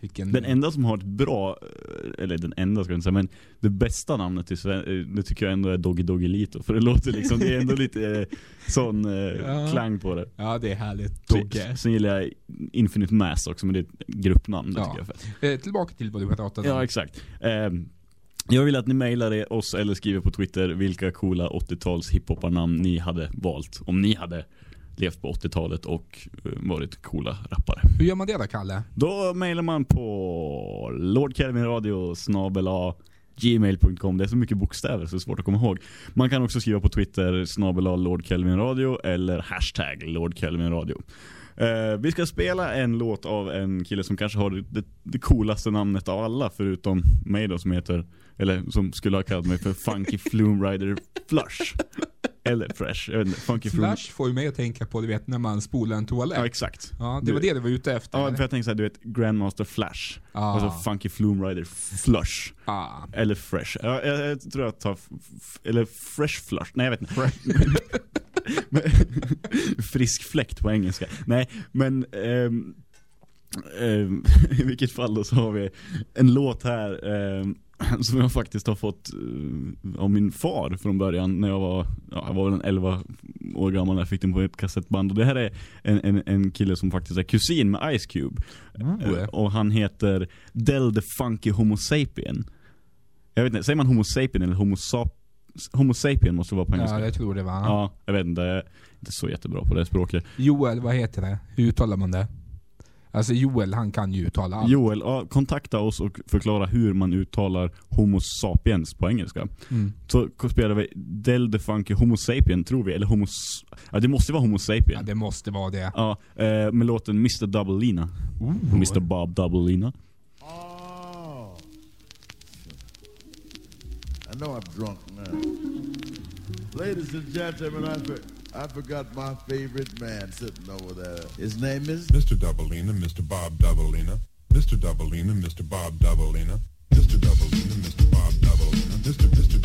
Vilken... Den enda som har ett bra, eh, eller den enda ska jag inte säga, men det bästa namnet i Sven- eh, det tycker jag ändå är Doggy Doggy Lito. För det låter liksom, det är ändå lite eh, sån eh, [laughs] Ja. klang på det. Ja, det är härligt. Så- Dogge. Sen gillar jag Infinite Mass också, men det är ett gruppnamn. Det Ja. tycker jag är. Eh, tillbaka till vad du pratade om. Ja, exakt. Ehm, jag vill att ni mailar oss eller skriver på Twitter vilka coola 80-tals hiphoparnamn ni hade valt. Om ni hade levt på 80-talet och eh, varit coola rappare. Hur gör man det då, Kalle? Då mailar man på lordkelvinradio gmail.com Det är så mycket bokstäver så det är svårt att komma ihåg. Man kan också skriva på Twitter snabel-a lordkelvinradio eller hashtag lordkelvinradio. Eh, vi ska spela en låt av en kille som kanske har det, det coolaste namnet av alla förutom mig då som heter, eller som skulle ha kallat mig för Funky [laughs] Flume Rider Flush. Eller Fresh, Funky. Flash får ju mig att tänka på, du vet, när man spolar en toalett. Ja exakt. Ja, det var det du var ute efter. Ja, eller? för jag tänkte såhär, du vet Grandmaster Flash. Ah. Alltså Funky Flume Rider Flush. Ah. Eller Fresh. Ja, jag, jag tror jag tar, eller Fresh Flush. Nej jag vet inte. [laughs] Frisk fläkt på engelska. Nej, men ehm, ehm, [laughs] i vilket fall då så har vi en låt här ehm, [laughs] som jag faktiskt har fått eh, av min far från början när jag var, ja, jag var väl en 11 år gammal när jag fick den på ett kassettband. Och det här är en, en, en kille som faktiskt är kusin med Ice Cube. Oh. Eh, Och han heter Del the Funky Homo Sapien. Jag vet inte, säger man Homo Sapien eller Homo Sap Homo Sapien måste det vara på engelska. Ja, jag tror det va? Ja, jag vet inte. Jag är inte så jättebra på det språket. Joel, vad heter det? Hur uttalar man det? Alltså Joel, han kan ju uttala allt. Joel, ja, kontakta oss och förklara hur man uttalar Homo Sapiens på engelska. Mm. Så spelar vi Del the Funky Homo Sapien, tror vi. Eller Homo... Ja, det måste vara Homo Sapien. Ja, det måste vara det. Ja, eh, med låten Mr. Double Lina. Mr. Bob Double Lina. Oh. I know I'm drunk now. Ladies and gentlemen, I, for, I forgot my favorite man sitting over there. His name is Mr. Doubleina, Mr. Bob Doubleina, Mr. Doubleina, Mr. Bob Doubleina, Mr. Doubleina, Mr. Bob Doubleina, Mr. Mr.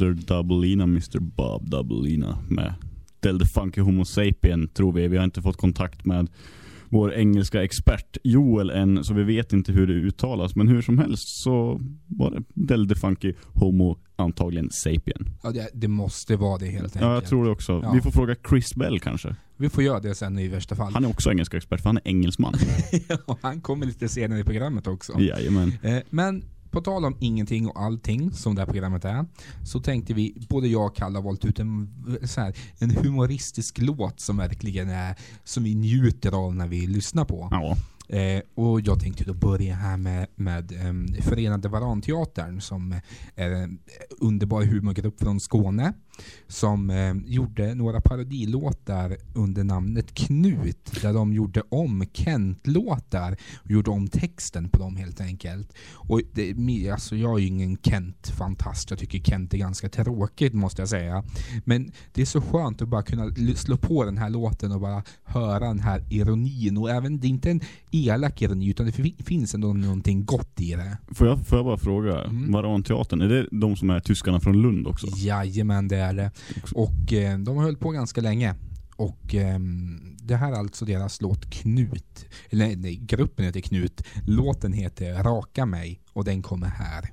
Mr. Doubleina, Mr. Bob Doubleina med Del the Funky Homo Sapien tror vi. Vi har inte fått kontakt med vår engelska expert Joel än så vi vet inte hur det uttalas. Men hur som helst så var det Del the Funky Homo antagligen Sapien. Ja, det, det måste vara det helt enkelt. Ja, jag tror det också. Ja. Vi får fråga Chris Bell kanske. Vi får göra det sen i värsta fall. Han är också engelska expert för han är engelsman. [laughs] Ja, han kommer lite senare i programmet också. Jajamän. Eh, Men på tal om ingenting och allting som det här programmet är, så tänkte vi, både jag och Kalle har valt ut en, så här, en humoristisk låt som verkligen är, som vi njuter av när vi lyssnar på. Ja. Eh, och jag tänkte då börja här med, med um, Förenade Varanteatern som är en underbar humorgrupp från Skåne som eh, gjorde några parodilåtar under namnet Knut där de gjorde om Kent-låtar och gjorde om texten på dem helt enkelt. Och det, alltså jag är ju ingen Kent-fantast, jag tycker Kent är ganska tråkigt måste jag säga. Men det är så skönt att bara kunna slå på den här låten och bara höra den här ironin och även, det är inte en elak ironi utan det fin- finns ändå någonting gott i det. Får jag, får jag bara fråga, Mm. Varanteatern, är det de som är tyskarna från Lund också? Jajamän, det är det. Och eh, de har hållit på ganska länge. Och ehm, det här är alltså deras låt Knut. Eller nej, gruppen heter Knut. Låten heter Raka mig och den kommer här.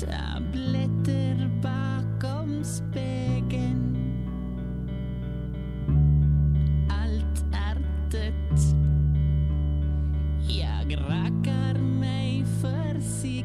Tabletter bakom spegeln Jag rakar mig försiktigt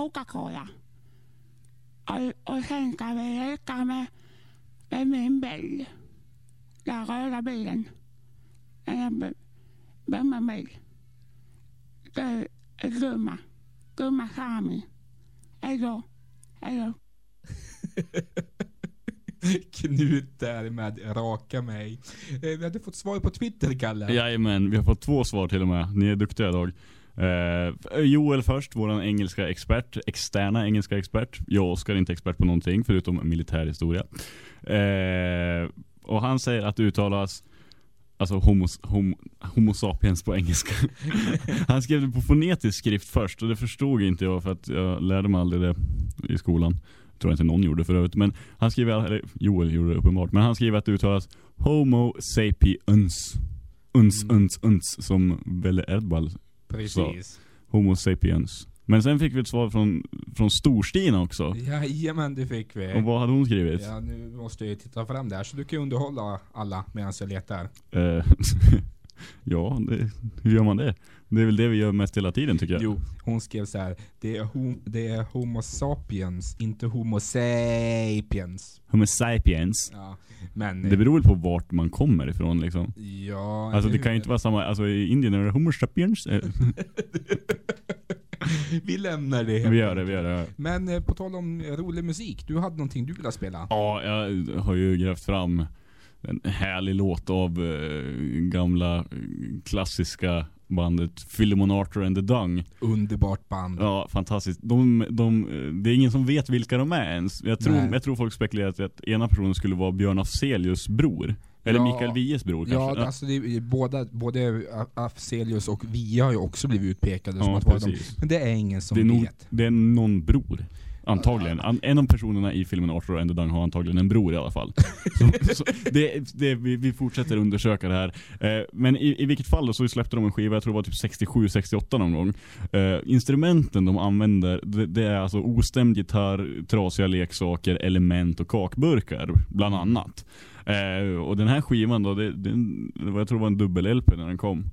Coca-Cola. Och, och sen ska vi leka med, med min bil. Den röda bilen. Den är vem är bil. Det är Gumma. Gumma Sami. Hej då. Hej då. Knut där med raka mig. Vi hade fått svar på Twitter, Kalle. Jajamän, vi har fått två svar till och med. Ni är duktiga idag. Eh, Joel först, våran engelska expert, externa engelska expert. Jag och Oskar är inte expert på någonting förutom militärhistoria. Eh, och han säger att det uttalas Alltså homo, homo, homo sapiens på engelska. [laughs] Han skrev det på fonetisk skrift först och det förstod inte jag för att jag lärde mig aldrig det i skolan. Tror jag inte någon gjorde förut. Men han skriver, eller Joel gjorde det uppenbart. Men han skriver att det uttalas Homo sapiens. Uns, uns, uns. Som Belle Erdball Precis. sa. Homo sapiens. Men sen fick vi ett svar från, från Storstina också. Jajamän, det fick vi. Och vad hade hon skrivit? Ja, nu måste jag titta fram där, så du kan ju underhålla alla medan jag letar. Eh, [laughs] ja, det, hur gör man det? Det är väl det vi gör mest hela tiden tycker jag. Jo, hon skrev så här. Det är, hom, det är Homo sapiens, inte Homo sapiens. Homo sapiens. Ja, men... Det beror väl på vart man kommer ifrån liksom. Ja, Alltså det kan ju inte vara samma, alltså i Indien är det Homo sapiens. Eh, [laughs] Vi lämnar det. vi gör det, vi gör det. Men eh, på tal om rolig musik, du hade någonting du ville spela? Ja, jag har ju grävt fram en härlig låt av eh, gamla eh, klassiska bandet Philemon Arthur and the Dung. Underbart band. Ja, fantastiskt. De, de, det är ingen som vet vilka de är ens. Jag tror, Nej. jag tror folk spekulerar att ena personen skulle vara Björn Afzelius bror. Eller Ja. Mikael Wiehes bror kanske. Ja, alltså det är, båda, både Afzelius och Via har ju också blivit utpekade som Ja, att vara dem. precis. Men det är ingen som det är vet. Det är någon bror. Antagligen. An, en av personerna i filmen Arthur and the Dung har antagligen en bror i alla fall. [laughs] så, så det, det, vi, vi fortsätter undersöka det här. Eh, men i, i vilket fall då, så släppte de en skiva, jag tror det var typ 67-68 någon gång. Eh, instrumenten de använder, det, det är alltså ostämd gitarr, trasiga leksaker, element och kakburkar, bland annat. Eh, och den här skivan då, det, det, jag tror det var en dubbel-LP när den kom.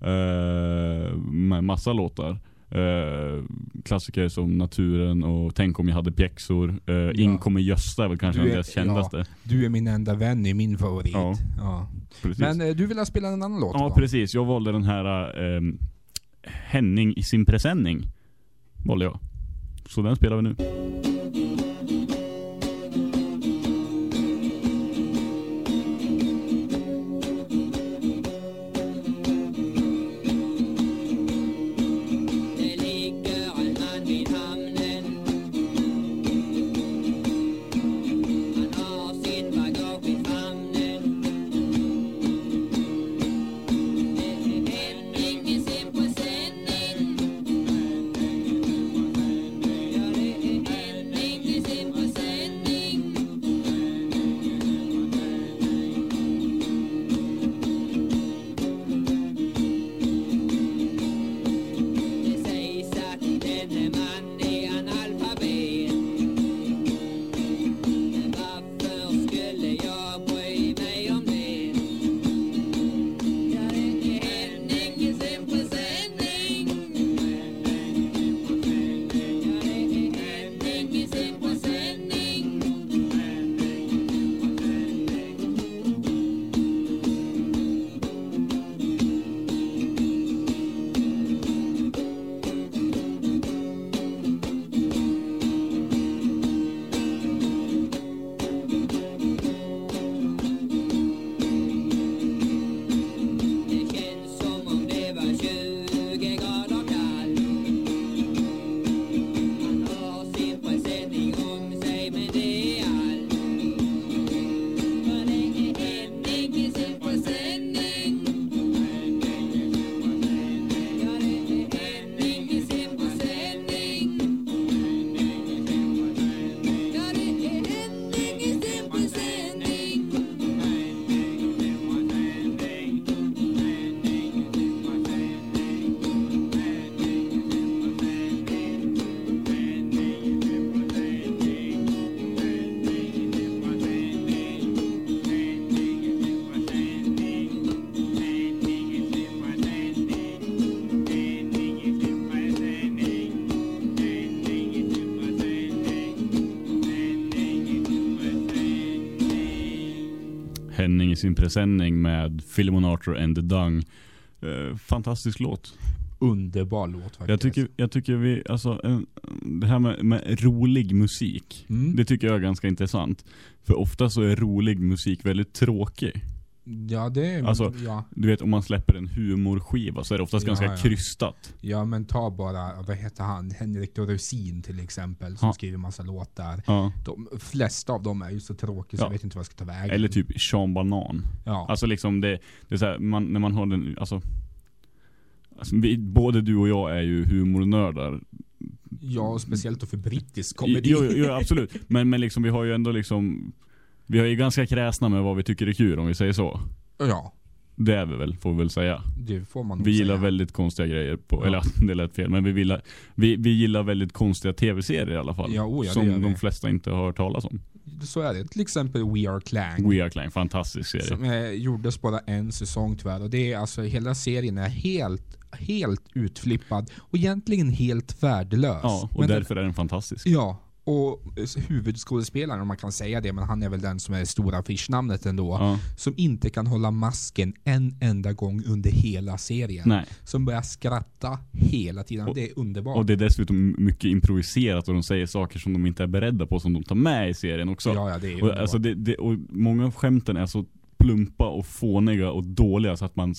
Eh, med massa låtar. Eh, klassiker som Naturen och Tänk om jag hade pjäxor. Eh, In kommer Gösta är väl kanske Du en av är- deras kändaste. Ja, du är min enda vän, är min favorit. Ja, Ja. Men eh, du vill ha spela en annan låt? Ja, va? precis. Jag valde den här ehm, Henning i sin presenning. Valde jag. Så den spelar vi nu. Sin presenning med Philemon Arthur and the Dung. Eh, fantastisk låt. Underbar låt faktiskt. Jag tycker, jag tycker vi, alltså en, det här med, med rolig musik, Mm. det tycker jag är ganska intressant. För ofta så är rolig musik väldigt tråkig. Ja, det är... Alltså, ja. du vet om man släpper en humorskiva så är det oftast Ja, ganska ja. krystat. Ja men ta bara, vad heter han, Henrik Dorsin till exempel som Ja. skriver massa låtar. Ja. De flesta av dem är ju så tråkiga så Ja. jag vet inte vad jag ska ta vägen. Eller typ Sean Banan. Ja. Alltså liksom det, det är så här, man, när man har den, alltså, alltså vi, både du och jag är ju humornördar. Ja, och speciellt då för brittisk komedi. Jo, jo, jo absolut. Men, men liksom vi har ju ändå liksom, vi har ju ganska kräsna med vad vi tycker är kul om vi säger så. Ja, Det är vi väl, får vi väl säga. det får man nog Vi gillar säga. väldigt konstiga grejer på, Ja. eller [laughs] det lät fel, men vi, gillar, vi, vi gillar väldigt konstiga tv-serier i alla fall. Ja, oh ja, det som de flesta inte har hört talas om. Så är det. Till exempel We Are Clang. We Are Clang, fantastisk serie. Som eh, gjordes bara en säsong tyvärr. Och det är alltså, hela serien är helt, helt utflippad. Och egentligen helt värdelös. Ja, och Men den- därför är den fantastisk. Ja, och huvudskådespelaren, om man kan säga det, men han är väl den som är det stora affischnamnet ändå. Ja. Som inte kan hålla masken en enda gång under hela serien. Nej. Som börjar skratta hela tiden. det är underbart. Och det är dessutom mycket improviserat och de säger saker som de inte är beredda på som de tar med i serien också. Ja, ja, det är och, underbart. alltså det, det, och många av skämten är så plumpa och fåniga och dåliga så att man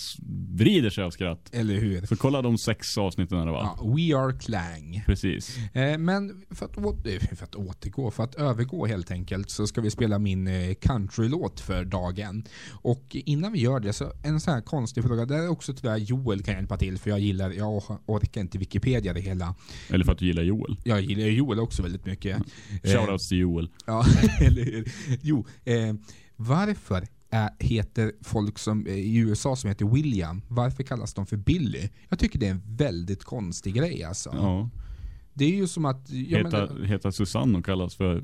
vrider sig av skratt. Eller hur? Så kolla de sex avsnitten det var. Ja, We Are Clang. Precis. Eh, men för att, eh, för att återgå, för att övergå helt enkelt, så ska vi spela min eh, countrylåt för dagen. Och innan vi gör det, så en sån här konstig fråga, där är också tyvärr Joel kan hjälpa till, för jag gillar, jag orkar inte Wikipedia det hela. Eller för att du gillar Joel. Jag gillar Joel också väldigt mycket. Eh, Shoutouts till Joel. [laughs] Ja, eller hur? Jo, eh, varför är, heter folk som, eh, i USA som heter William, varför kallas de för Billy? Jag tycker det är en väldigt konstig grej alltså. Ja. Det är ju som att... Heta, men, heta Susanne och kallas för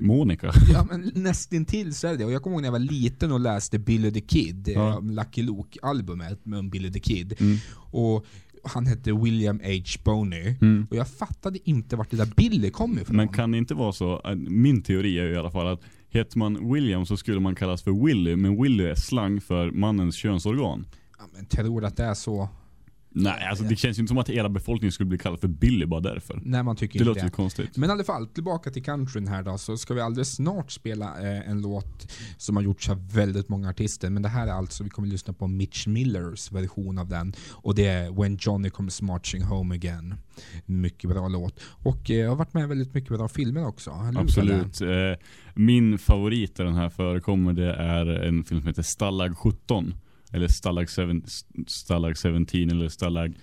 Monica. [laughs] ja men nästintill så är det. Och jag kommer ihåg när jag var liten och läste Billy the Kid, Ja. ja. Lucky Luke-albumet med Billy the Kid. Mm. Och han hette William H. Boney. Mm. Och jag fattade inte vart det där Billy kom ifrån. Men kan det inte vara så, min teori är ju i alla fall att heter man William så skulle man kallas för Willy, men Willy är slang för mannens könsorgan. Ja, men tror att det är så. Nej, alltså det känns ju inte som att hela befolkningen skulle bli kallad för Billy bara därför. Nej, man tycker det inte låter det. konstigt. Men i alla fall, tillbaka till countryn här då, så ska vi alldeles snart spela eh, en låt som har gjorts av väldigt många artister. Men det här är alltså, vi kommer lyssna på Mitch Millers version av den. Och det är When Johnny Comes Marching Home Again. Mycket bra låt. Och eh, har varit med i väldigt mycket bra filmer också. Absolut. Eh, min favorit där den här förekommer det är en film som heter Stallag 17. Eller Stallag, 7, Stallag 17 eller Stallag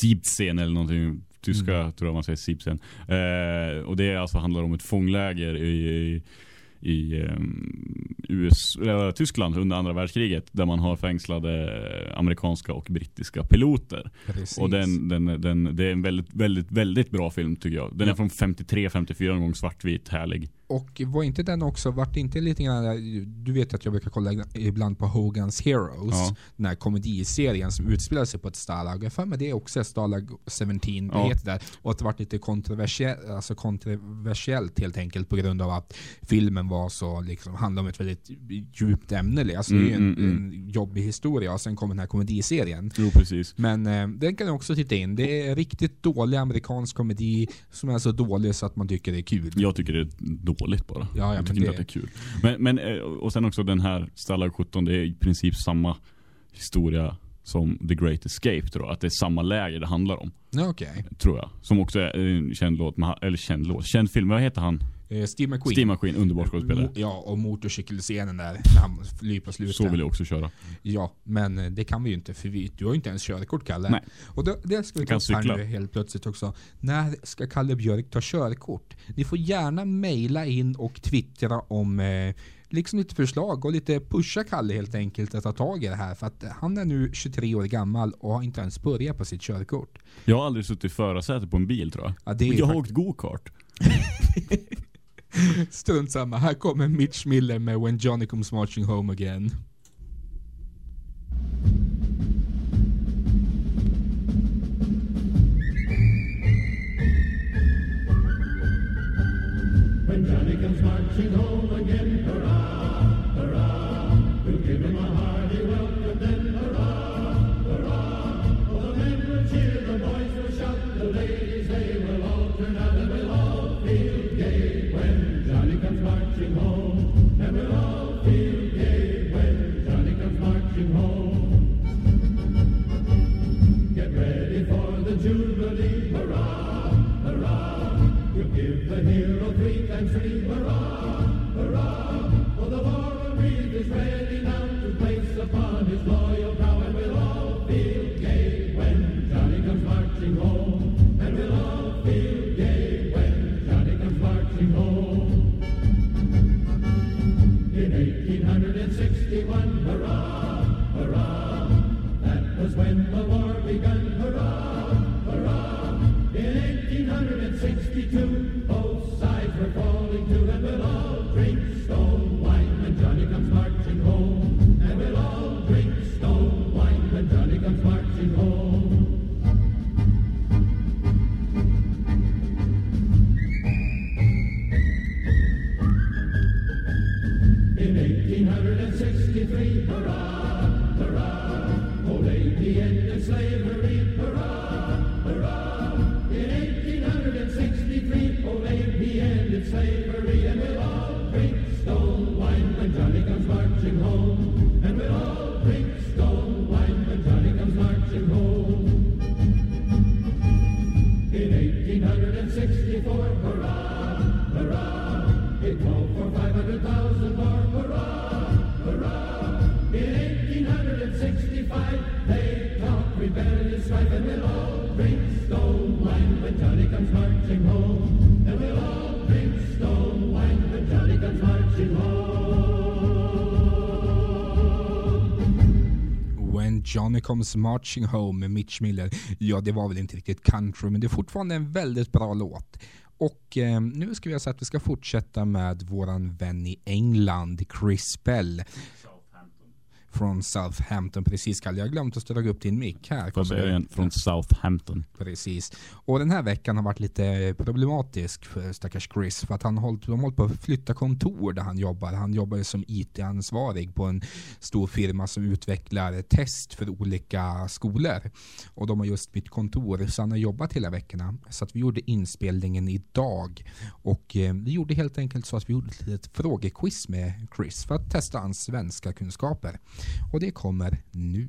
17 eller någonting. Tyska Mm. tror jag man säger 17. Eh, och det alltså handlar om ett fångläger i, i, i ehm, US, eller, Tyskland under andra världskriget. Där man har fängslade eh, amerikanska och brittiska piloter. Precis. Och den, den, den, det är en väldigt, väldigt, väldigt bra film tycker jag. Den är från 53-54 någon gång svartvit, härlig. Och var inte den också, vart inte lite grann, du vet att jag brukar kolla ibland på Hogan's Heroes, Ja. den här komediserien som utspelar sig på ett Stalag. Jag för mig det är också Stalag 17, det Ja. heter där. Och att det varit lite kontroversiellt, alltså kontroversiellt helt enkelt på grund av att filmen var så, liksom, handlade om ett väldigt djupt ämne. Alltså det är ju en, Mm, mm, en jobbig historia och sen kom den här komediserien. Jo, precis. Men eh, den kan jag också titta in. Det är riktigt dålig amerikansk komedi som är så dålig så att man tycker det är kul. Jag tycker det är dåligt bara. Ja, ja, jag tycker inte det- att det är kul. Men, men, eh, och sen också den här Stallag 17, det är i princip samma historia som The Great Escape tror jag. Att det är samma läger det handlar om. Okej. Tror jag. Som också är en känd låt, med, eller känd låt, känd film. Vad heter han? Eh, Steve McQueen. Steve McQueen, underbar skådespelare. Ja, och motorcykelscenen där när han flyr på slutet. Så vill jag också köra. Ja, men eh, det kan vi ju inte för vi, du har ju inte ens körkort Kalle. Nej. Och det, det ska vi ta upp här nu helt plötsligt också. När ska Kalle Björk ta körkort? Ni får gärna mejla in och twittra om eh, liksom lite förslag och lite pusha Kalle helt enkelt att ta tag i det här. För att han är nu 23 år gammal och har inte ens börjat på sitt körkort. Jag har aldrig suttit i förarsätet på en bil tror jag. Ja, det är Men jag har åkt go-kart. [laughs] Strunt samma, här kommer Mitch Miller med When Johnny Comes Marching Home Again. When Johnny comes marching home Johnny Marching Home med Mitch Miller. Ja, det var väl inte riktigt country, men det är fortfarande en väldigt bra låt. Och eh, nu ska vi alltså att vi ska fortsätta med våran vän i England, Chris Bell. Från Southampton, precis Kalle. Jag har glömt att ställa upp din mick här. Igen? Från Southampton. Precis. Och den här veckan har varit lite problematisk för stackars Chris. För att han hållit, de har hållit på att flytta kontor där han jobbar. Han jobbar som IT-ansvarig på en stor firma som utvecklar test för olika skolor. Och de har just bytt kontor, så han har jobbat hela veckorna. Så att vi gjorde inspelningen idag. Och eh, vi gjorde helt enkelt så att vi gjorde ett litet frågequiz med Chris för att testa hans svenska kunskaper. Och det kommer nu.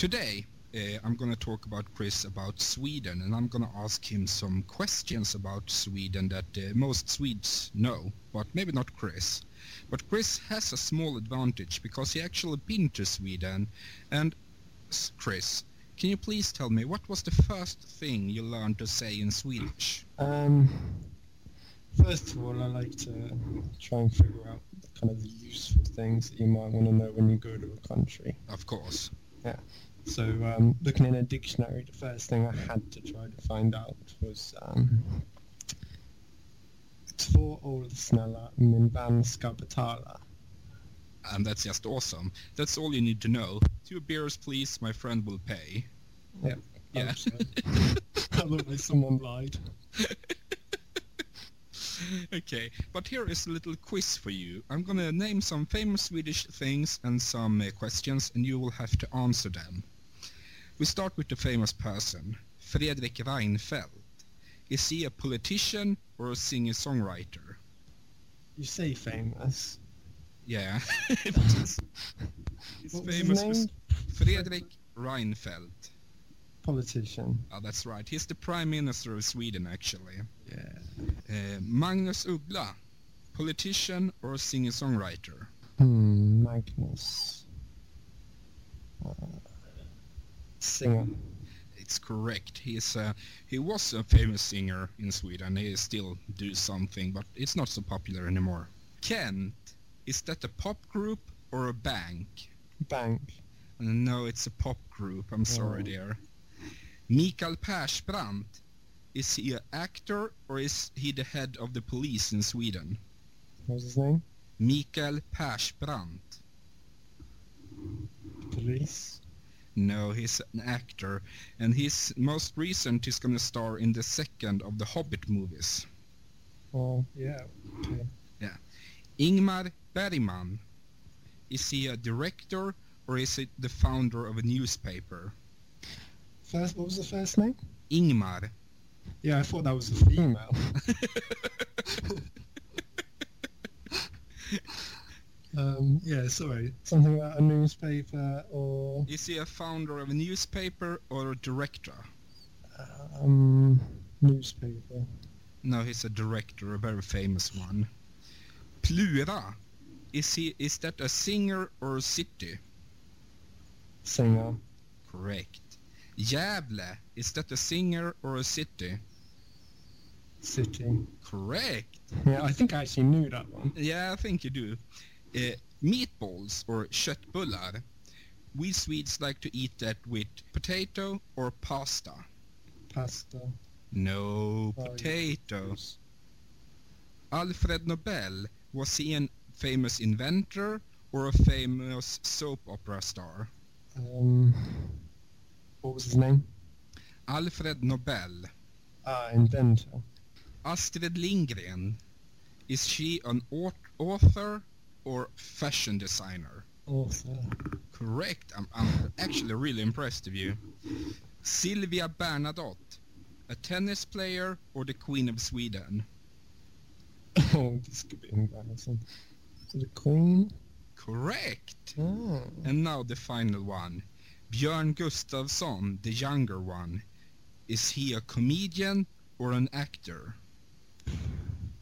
Today, uh, I'm going to talk about Chris about Sweden, and I'm going to ask him some questions about Sweden that uh, most Swedes know, but maybe not Chris. But Chris has a small advantage because he actually been to Sweden. And Chris, can you please tell me what was the first thing you learned to say in Swedish? Um, first of all, I like to try and figure out kind of the useful things that you might want to know when you go to a country. Of course. Yeah. So um, looking in a dictionary, the first thing I had to try to find out was um, två år snälla, min vän ska betala. And that's just awesome. That's all you need to know. Two beers, please. My friend will pay. Yeah. Yeah. Otherwise, someone lied. okay, but here is a little quiz for you. I'm gonna name some famous Swedish things and some uh, questions, and you will have to answer them. We start with the famous person, Fredrik Reinfeldt. Is he a politician or a singer-songwriter? You say famous. Yeah. [laughs] He's was his famous name? Fredrik Reinfeldt. Politician. Oh, that's right. He's the Prime Minister of Sweden, actually. Yeah. Uh, Magnus Uggla, politician or singer-songwriter? Hmm, Magnus. Uh, singer. It's correct. He's uh, he was a famous singer in Sweden. He still do something, but it's not so popular anymore. Kent, is that a pop group or a bank? Bank. No, it's a pop group. I'm sorry, Oh. dear. Mikael Persbrandt, is he an actor or is he the head of the police in Sweden? What's his name? Mikael Persbrandt. Police. No, he's an actor, and he's most recent he's gonna star in the second of the Hobbit movies. Oh, yeah. Okay. Yeah. Ingmar Bergman. Is he a director or is he the founder of a newspaper? First, what was the first name? Ingmar. Yeah, I thought that was a female. Hmm. [laughs] [laughs] um, yeah, sorry. Something about a newspaper or Is he a founder of a newspaper or a director? um, newspaper. No, he's a director, a very famous one. Plura. Is he is that a singer or a city? Singer. Correct. Gävle. Is that a singer or a city? City. Correct. Yeah, I think I actually knew that one. Yeah, I think you do. Uh, meatballs or köttbullar. We Swedes like to eat that with potato or pasta. Pasta. No, Oh, potatoes. Alfred Nobel, was he a famous inventor or a famous soap opera star? Um, what was his name? Alfred Nobel. Ah, inventor. Astrid Lindgren, is she an author or fashion designer? Author. Correct. I'm, I'm actually really impressed with you. Sylvia Bernadotte, a tennis player or the Queen of Sweden? [laughs] Oh, this could be embarrassing. The Queen? Correct. Oh. And now the final one. Björn Gustafsson, the younger one. Is he a comedian or an actor?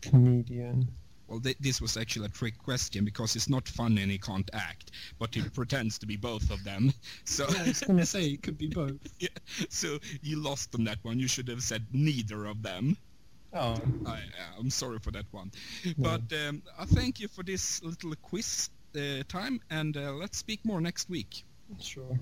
Comedian. Well, th- this was actually a trick question because he's not funny and he can't act, but he pretends to be both of them. [laughs] So I was going to say it could be both. [laughs] Yeah, so you lost on that one. You should have said neither of them. Oh. I, I'm sorry for that one. But um, I thank you for this little quiz uh, time, and uh, let's speak more next week. Sure.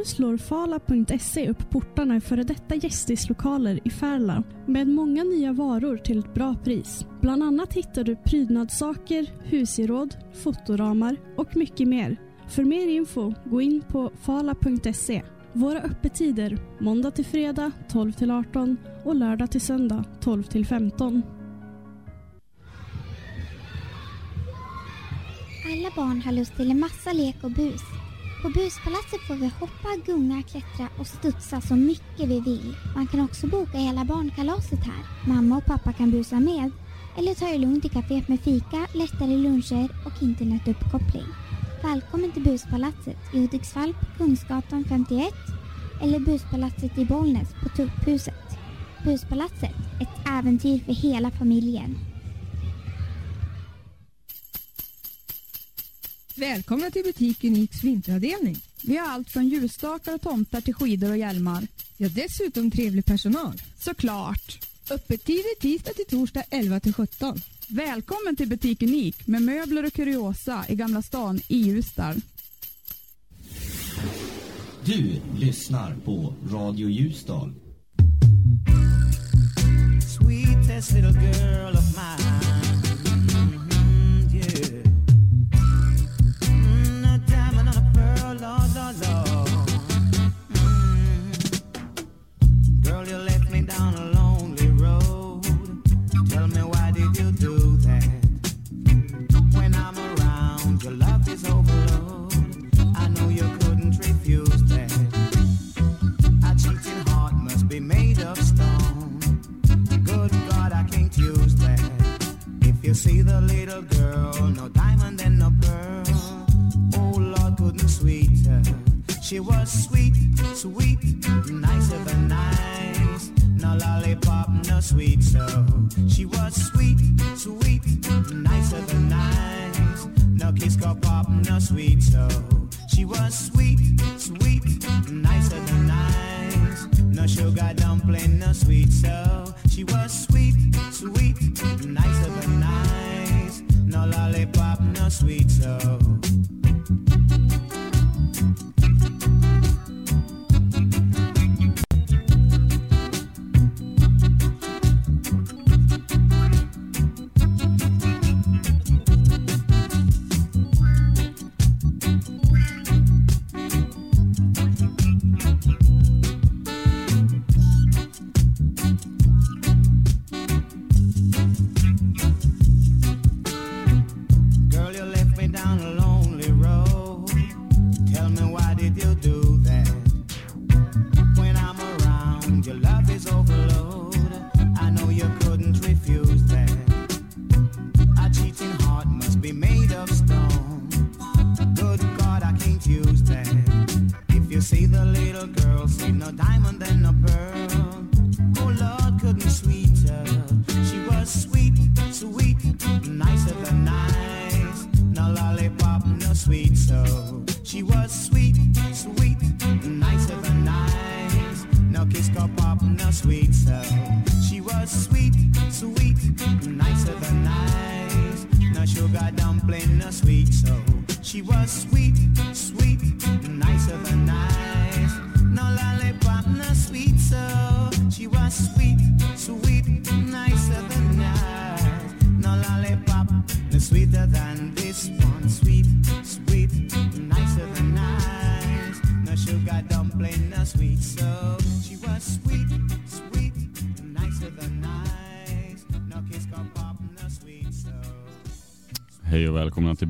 Nu slår Fala.se upp portarna i före detta gästislokaler i Färla med många nya varor till ett bra pris. Bland annat hittar du prydnadssaker, husgeråd, fotoramar och mycket mer. För mer info, gå in på fala.se. Våra öppettider måndag till fredag 12 till 18 och lördag till söndag 12 till 15. Alla barn har lust till en massa lek och bus. På Buspalatset får vi hoppa, gunga, klättra och studsa så mycket vi vill. Man kan också boka hela barnkalaset här. Mamma och pappa kan busa med. Eller ta det lugnt i kaféet med fika, lättare luncher och internetuppkoppling. Välkommen till Buspalatset i Hudiksvall på Kungsgatan 51 eller Buspalatset i Bollnäs på Tupphuset. Buspalatset, ett äventyr för hela familjen. Välkomna till butik Uniks vinteravdelning. Vi har allt från ljusstakar och tomtar till skidor och hjälmar. Ja, dessutom trevlig personal. Såklart. Öppettider tisdag till torsdag 11 till 17. Välkommen till butik Unik med möbler och kuriosa i Gamla stan i Ljusdal. Du lyssnar på Radio Ljusdal. Sweetest little girl of mine. You see the little girl, no diamond and no pearl. Oh Lord, couldn't sweeter. She was sweet, sweet, nicer than nice. No lollipop, no sweet so. She was sweet, sweet, nicer than nice. No kiss go pop, no sweet so. She was sweet, sweet, nicer than nice. No sugar dumpling, no sweet so. She was sweet, sweet, nicer than nice. No lollipop, no sweet so.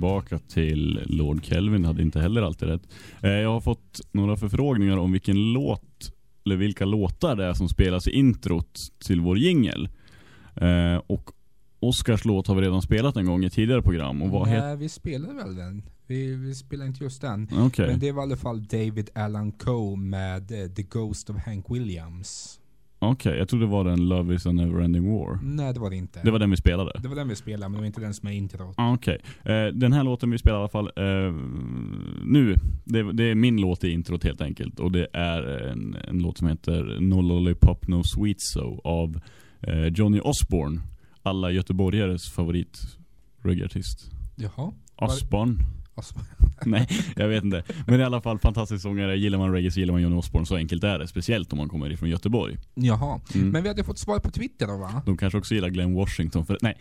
Tillbaka till Lord Kelvin hade inte heller alltid rätt. Eh, Jag har fått några förfrågningar om vilken låt eller vilka låtar det är som spelas i introt till vår jingel. Eh, Och Oscars låt har vi redan spelat en gång i tidigare program. Och vad Nej, vi spelade väl den. Vi, vi spelade inte just den. Okej. Men det var i alla fall David Allan Coe med eh, The Ghost of Hank Williams. Okej, jag trodde det var den Love is a neverending war. Nej, det var det inte. Det var den vi spelade? Det var den vi spelade, men det var inte den som är introt. Ah, Okej. Eh, den här låten vi spelar i alla fall eh, nu, det, det är min låt i introt helt enkelt. Och det är en, en låt som heter No Lollipop No Sweet So av eh, Johnny Osborne. Alla göteborgares favorit reggaeartist. Jaha. Osborne. Osborne. [laughs] Nej, jag vet inte. Men i alla fall fantastisk sångare. Gillar man reggae så gillar man Johnny Osborne. Så enkelt är det. Speciellt om man kommer ifrån Göteborg. Jaha. Mm. Men vi hade fått svar på Twitter då va? De kanske också gillar Glenn Washington. För, nej.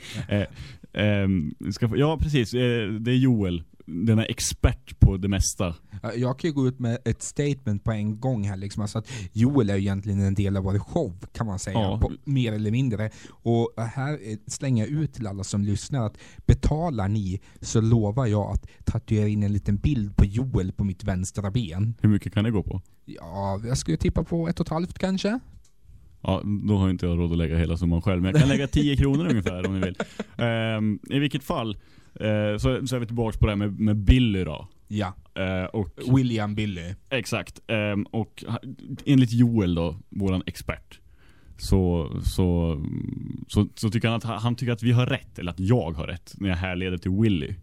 Eh, ska, få- ja, precis. Eh, det är Joel. Den är expert på det mesta. Ja, Jag kan ju gå ut med ett statement på en gång här liksom. Alltså att Joel är ju egentligen en del av vår show kan man säga. Ja. På, mer eller mindre. Och här slänger jag ut till alla som lyssnar att betalar ni så lovar jag att tatuera in en liten bild på Joel på mitt vänstra ben. Hur mycket kan det gå på? Ja, jag skulle tippa på ett och ett halvt kanske. Ja, då har inte jag råd att lägga hela summan själv. Men jag kan lägga 10 kronor ungefär om ni vill. Ehm, I vilket fall, eh, så, så är vi tillbaka på det här med, med Billy då. Ja. Eh, och, William Billy. Exakt. Ehm, och enligt Joel då, våran expert. Så, så, så, så tycker han att han tycker att vi har rätt, eller att jag har rätt, när jag härleder till Willy.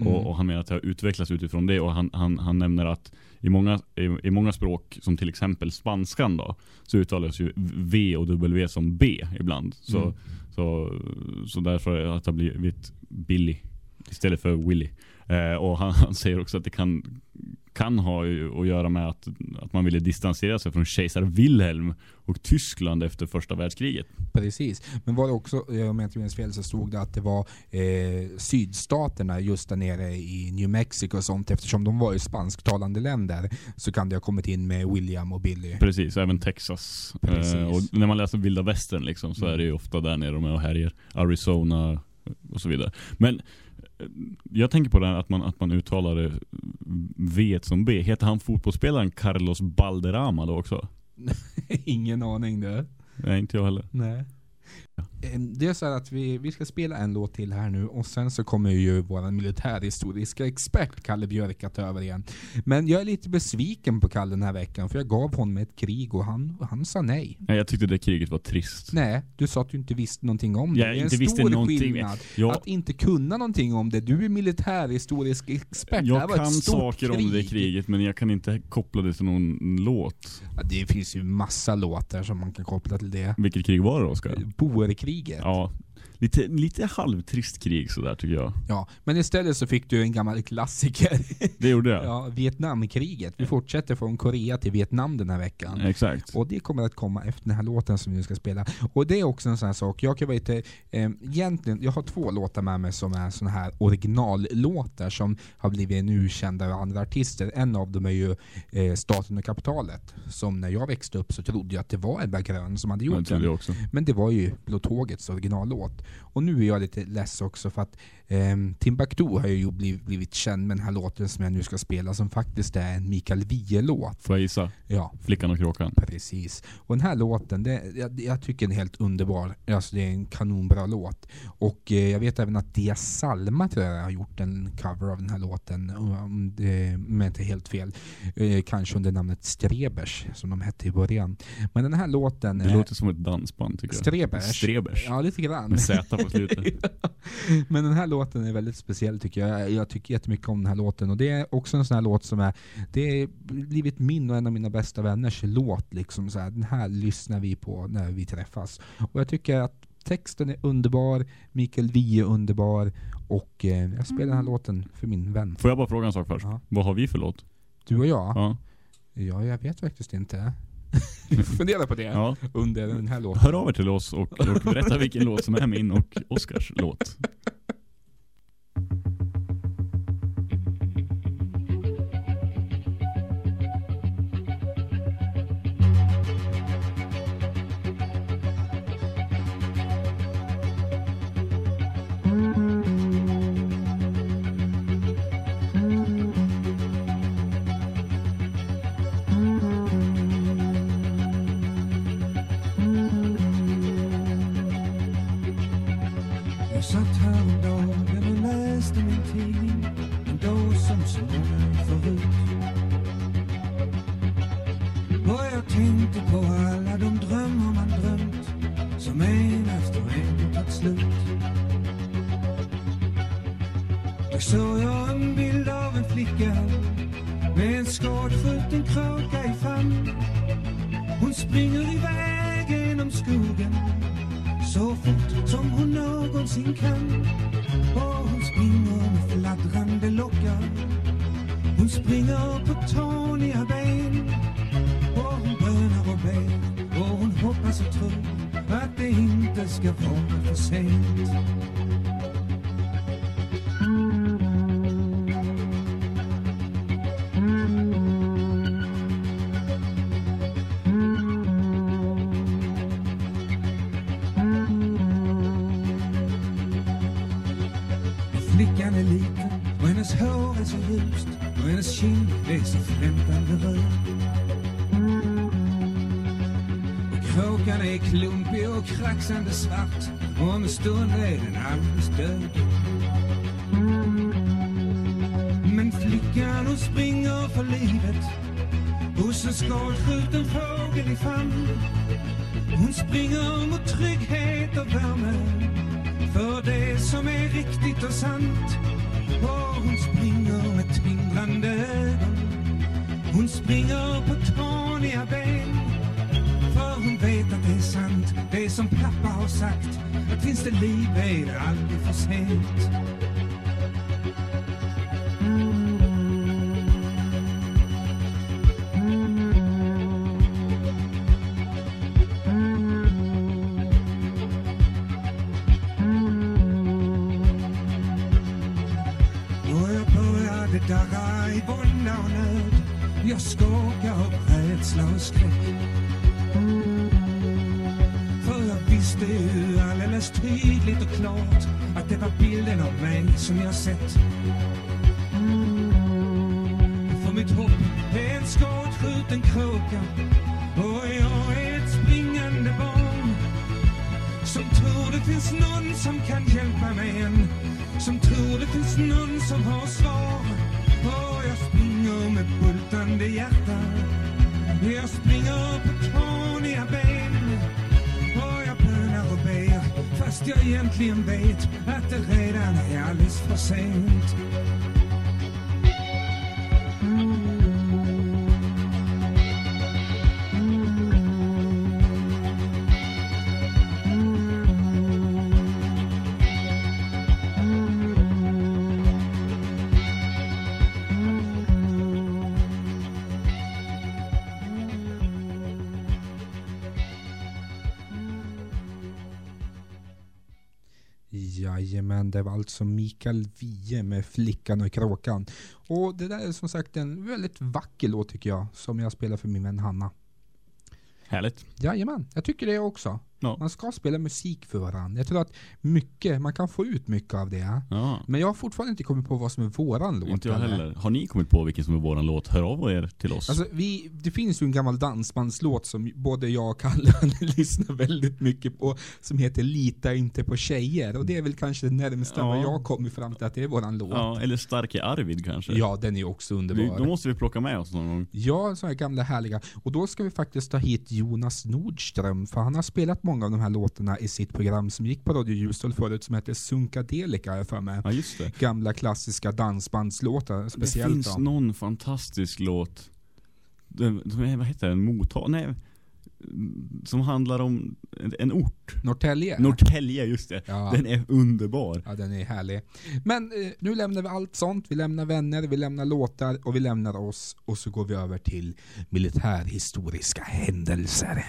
Mm. Och, och han menar att det har utvecklats utifrån det och han, han, han nämner att i många, i, i många språk, som till exempel spanskan då, så uttalas ju V och W som B ibland. Så, Mm. så, så därför är det har blivit Billy istället för Willy. Eh, och han, [laughs] han säger också att det kan, kan ha att göra med att, att man ville distansera sig från kejsar Wilhelm och Tyskland efter första världskriget. Precis. Men var det också, om jag inte minns fel, så stod det att det var eh, sydstaterna just där nere i New Mexico och sånt. Eftersom de var ju spansktalande länder så kan det ha kommit in med William och Billy. Precis, även Texas. Precis. Eh, och när man läser vilda västern liksom, så är det ju ofta där nere de är och härjer. Arizona och så vidare. Men jag tänker på det här att man, att man uttalar det V som B. Heter han fotbollsspelaren Carlos Balderrama då också? [laughs] Ingen aning du. Nej, inte jag heller. Nej. Det är så här att vi, vi ska spela en låt till här nu och sen så kommer ju vår militärhistoriska expert Kalle Björk att ta över igen. Men jag är lite besviken på Kalle den här veckan för jag gav honom ett krig och han, han sa nej. Nej, jag tyckte det kriget var trist. Nej, du sa att du inte visste någonting om det. Jag det är inte en visste stor någonting. skillnad Jag- att inte kunna någonting om det. Du är militärhistorisk expert. det här Jag var ett kan stort saker om det kriget men jag kan inte koppla det till någon låt. Ja, det finns ju massa låtar som man kan koppla till det. Vilket krig var det Oskar? Boerkriget. Ja. Lite, lite halvtrist krig sådär tycker jag. Ja, men istället så fick du en gammal klassiker. Det gjorde jag. [laughs] Ja, Vietnamkriget. Vi fortsätter från Korea till Vietnam den här veckan. Exakt. Och det kommer att komma efter den här låten som vi nu ska spela. Och det är också en sån här sak, jag kan vara lite, eh, egentligen, jag har två låtar med mig som är såna här originallåtar som har blivit nu kända av andra artister. En av dem är ju eh, Staten och kapitalet. Som när jag växte upp så trodde jag att det var Ebba Grön som hade gjort den. Men det var ju Blå Tågets originallåt. Och nu är jag lite less också för att eh, Timbuktu har ju blivit, blivit känd med den här låten som jag nu ska spela som faktiskt är en Mikael Wiehe-låt. Får jag gissa? Ja. Flickan och kråkan. Precis. Och den här låten, det, jag, jag tycker den är helt underbar. Alltså det är en kanonbra låt. Och eh, jag vet även att Dia Salma tror jag har gjort en cover av den här låten. Om det, om jag inte är helt fel. Eh, kanske under namnet Strebers som de hette i början. Men den här låten... Det låter som ett dansband tycker jag. Strebers? Strebers. Ja, lite grann. Med Z på slutet. [laughs] Men den här låten är väldigt speciell tycker jag. Jag tycker jättemycket om den här låten. Och det är också en sån här låt som är, det är blivit min och en av mina bästa vänners låt. Liksom så här. Den här lyssnar vi på när vi träffas. Och jag tycker att texten är underbar, Mikael Wiehe är underbar och eh, jag spelar den här låten för min vän. Får jag bara fråga en sak först? Vad har vi för låt? Du och jag? Ja. Ja, jag vet faktiskt inte. [laughs] Fundera på det Ja. under den här låten. Hör av er till oss och, och berätta vilken låt som är min och Oskars låt. Som så förut Och jag tänkte på alla de drömmar man drömt Som en efter en tagit slut Då såg jag en bild av en flicka Med en skadskjuten kråka i famn Hon springer iväg genom skogen så fort som hon någonsin kan. Och hon springer med fladdrande. Hon springer på taniga ben. Och hon bönar och ber. Och hon hoppas och tror att det inte ska vara för sent. Klumpig och svart och om en stund är den alldeles död. Men flickan hon springer för livet hos en skadskjuten fågel i famn. Hon springer mot trygghet och värme för det som är riktigt och sant. Och hon springer med tindrande ögon. Hon springer pappa har sagt. Att finns det liv är det aldrig för sent. Det var alltså Mikael Wiehe med Flickan och Kråkan. Och det där är som sagt en väldigt vacker låt tycker jag, som jag spelar för min vän Hanna. Härligt. Jajamän, jag tycker det också. Ja. Man ska spela musik för varandra. Jag tror att mycket, man kan få ut mycket av det. Ja. Men jag har fortfarande inte kommit på vad som är våran låt. Inte jag eller? heller. Har ni kommit på vilken som är våran låt? Hör av er till oss. Alltså, vi, det finns ju en gammal dansbandslåt som både jag och Kalle [laughs] lyssnar väldigt mycket på, som heter Lita inte på tjejer. Och det är väl kanske det närmsta Ja. vad jag kommer fram till att det är våran låt. ja, eller Starke Arvid kanske. Ja, den är också Vi, underbar. då måste vi plocka med oss någon gång. Ja, så här gamla härliga. Och då ska vi faktiskt ta hit Jonas Nordström, för han har spelat många av de här låtarna i sitt program som gick på Radio Ljusdal förut, som heter Sunkadelika, för mig. Ja, just det. Gamla klassiska dansbandslåtar, Det speciellt finns då. någon fantastisk låt. Den, vad heter den? Motag... Nej. Som handlar om en, ort. Norrtälje? Norrtälje, just det. Ja. Den är underbar. Ja, den är härlig. Men eh, nu lämnar vi allt sånt. Vi lämnar vänner, vi lämnar låtar och vi lämnar oss. Och så går vi över till militärhistoriska händelser.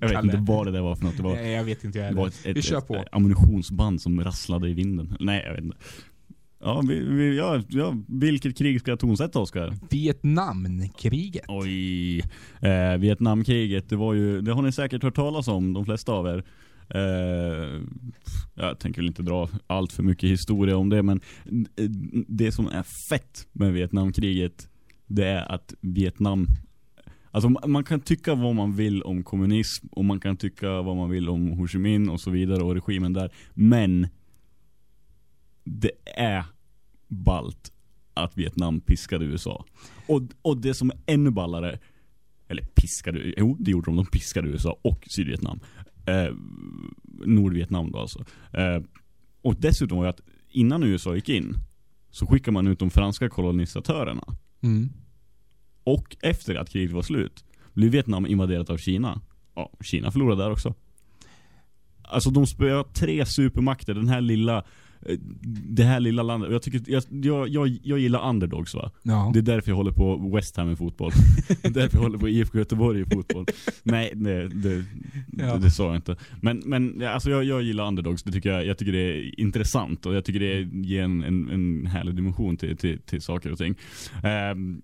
Jag vet inte vad det där var för något. Det var, Nej, jag vet inte jag det var heller. ett, ett, Vi kör ett, på. ammunitionsband som rasslade i vinden. Nej, jag vet inte. Ja, vi, vi, ja, ja, vilket krig ska jag tonsätta, Oskar? Vietnamkriget. Oj. Eh, Vietnamkriget, det var ju, det har ni säkert hört talas om, de flesta av er. Eh, jag tänker väl inte dra allt för mycket historia om det, men det som är fett med Vietnamkriget, det är att Vietnam Alltså man kan tycka vad man vill om kommunism och man kan tycka vad man vill om Ho Chi Minh och så vidare och regimen där. Men det är ballt att Vietnam piskade USA. Och, och det som är ännu ballare, eller piskade, jo det gjorde de, de piskade USA och Sydvietnam. Eh, Nordvietnam då alltså. Eh, och dessutom var det att innan USA gick in så skickade man ut de franska kolonisatörerna. Mm. Och efter att kriget var slut blev Vietnam invaderat av Kina. Ja, Kina förlorade där också. Alltså de spöade tre supermakter, den här lilla eh, det här lilla landet. Jag, tycker, jag, jag, jag, gillar underdogs va? Ja. Det är därför jag håller på West Ham i fotboll. [laughs] det är därför jag håller på IFK Göteborg i fotboll. Nej, det, det, Ja. det, det sa jag inte. Men, men alltså jag, jag gillar underdogs. Det tycker jag, jag tycker det är intressant och jag tycker det ger en, en, en härlig dimension till, till, till saker och ting. Ehm,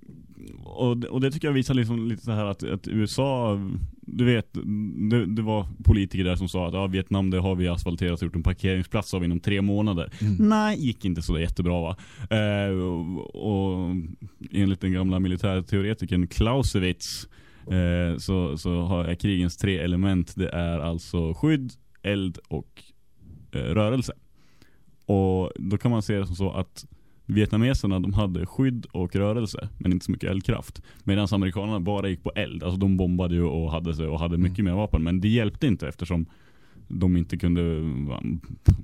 och, det- och det tycker jag visar liksom lite så här att, att USA, du vet, det, det var politiker där som sa att ja, Vietnam det har vi asfalterat och gjort en parkeringsplats av inom tre månader. Mm. Nej, gick inte så jättebra va. Eh, och, och enligt den gamla militärteoretikern Clausewitz eh, så, så har är krigens tre element, det är alltså skydd, eld och eh, rörelse. Och då kan man se det som så att Vietnameserna de hade skydd och rörelse men inte så mycket eldkraft. Medan amerikanerna bara gick på eld. Alltså de bombade ju och hade, sig- och hade mycket mer vapen. Men det hjälpte inte eftersom de inte kunde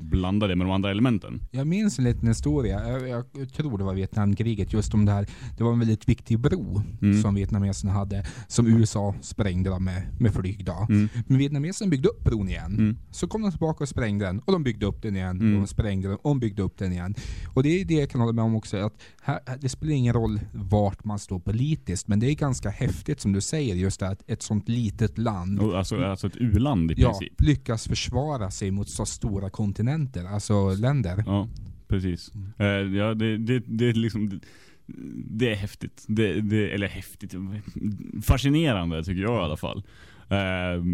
blanda det med de andra elementen. Jag minns en liten historia, jag, jag tror det var Vietnamkriget, just om det här. Det var en väldigt viktig bro Mm. som vietnameserna hade, som USA sprängde med, med flyg då. Mm. Men vietnameserna byggde upp bron igen. Mm. Så kom de tillbaka och sprängde den, och de byggde upp den igen, Mm. och de sprängde den, och de byggde upp den igen. Och det är det jag kan hålla med om också, att här, det spelar ingen roll vart man står politiskt, men det är ganska häftigt som du säger, just det att ett sånt litet land alltså, alltså ett u-land i ja, princip. lyckas försvara sig mot så stora kontinenter, alltså länder. Ja, precis. Eh, ja, det, det, det är liksom det, det är häftigt. Det, det, eller häftigt. Fascinerande tycker jag i alla fall. Eh,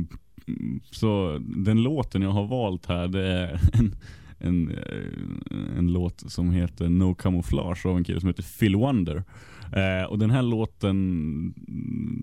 så den låten jag har valt här det är en, en, eh, en låt som heter No Camouflage av en kille som heter Phil Wonder. Eh, och den här låten,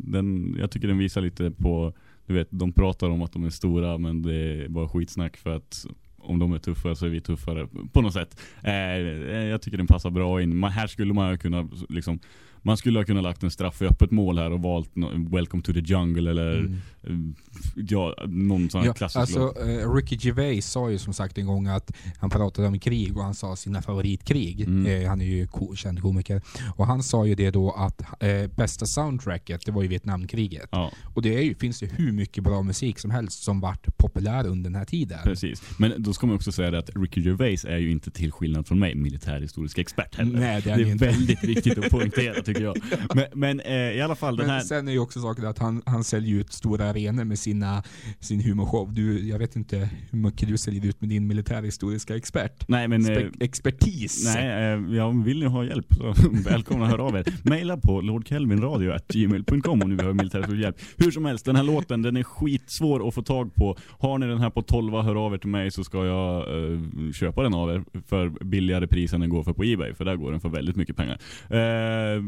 den, jag tycker den visar lite på du vet, de pratar om att de är stora men det är bara skitsnack för att om de är tuffa så är vi tuffare på något sätt. Eh, eh jag tycker den passar bra in. Man, här skulle man kunna liksom man skulle ha kunnat lagt en straff i öppet mål här och valt no, Welcome to the Jungle eller Mm. eh, ja, någon sån här Ja, klassisk alltså, låt. eh, Ricky Gervais sa ju som sagt en gång att han pratade om krig och han sa sina favoritkrig. Mm. Eh, han är ju ko- känd komiker. Och han sa ju det då att eh, bästa soundtracket, det var ju Vietnamkriget. Ja. Och det ju, finns det hur mycket bra musik som helst som vart populär under den här tiden. Precis. Men då ska man också säga det att Ricky Gervais är ju inte till skillnad från mig militärhistorisk expert heller. Nej, det är han är väldigt viktigt att poängtera [laughs] tycker jag. Men, men eh, i alla fall den här... sen är ju också saken att han, han säljer ut stora arenor med sina, sin humorshow. Du, jag vet inte hur mycket du säljer ut med din militärhistoriska expert. Nej, men, Spe- eh, expertis. Nej, eh, ja, vill ni ha hjälp så [laughs] välkomna att höra av er. Maila på lordkelvinradio.gmail.com om ni behöver militär hjälp. Hur som helst, den här låten den är skitsvår att få tag på. Har ni den här på 12 hör av er till mig så ska jag eh, köpa den av er för billigare pris än den går för på Ebay. För där går den för väldigt mycket pengar. Eh,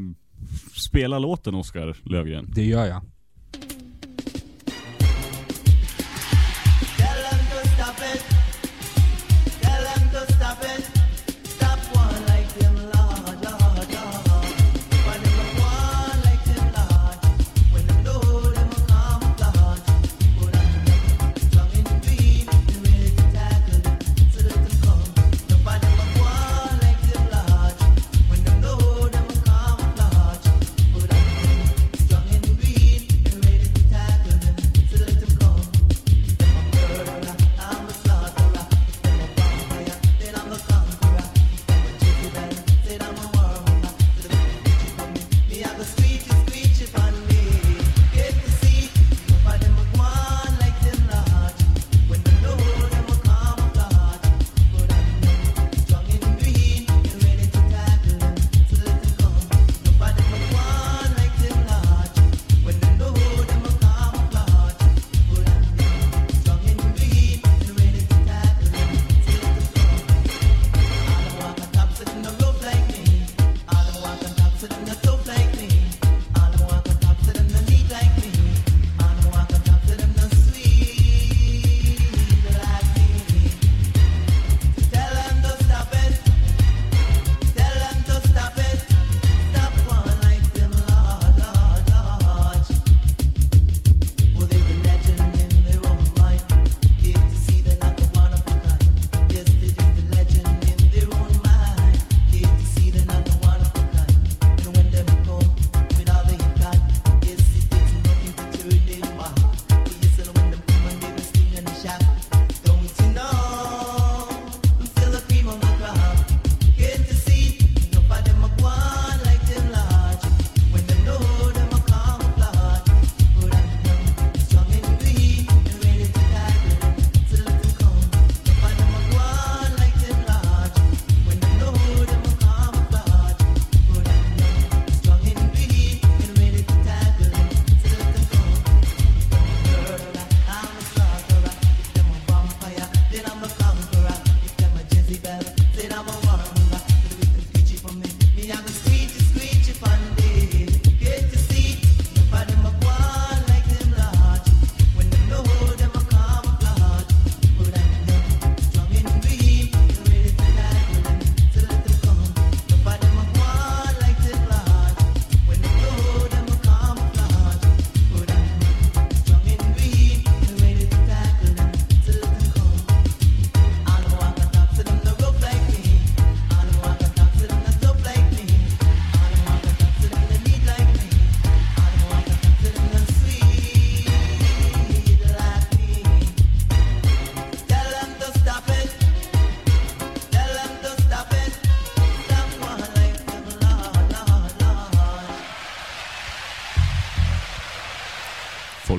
spela låten Oskar Lövgren. Det gör jag.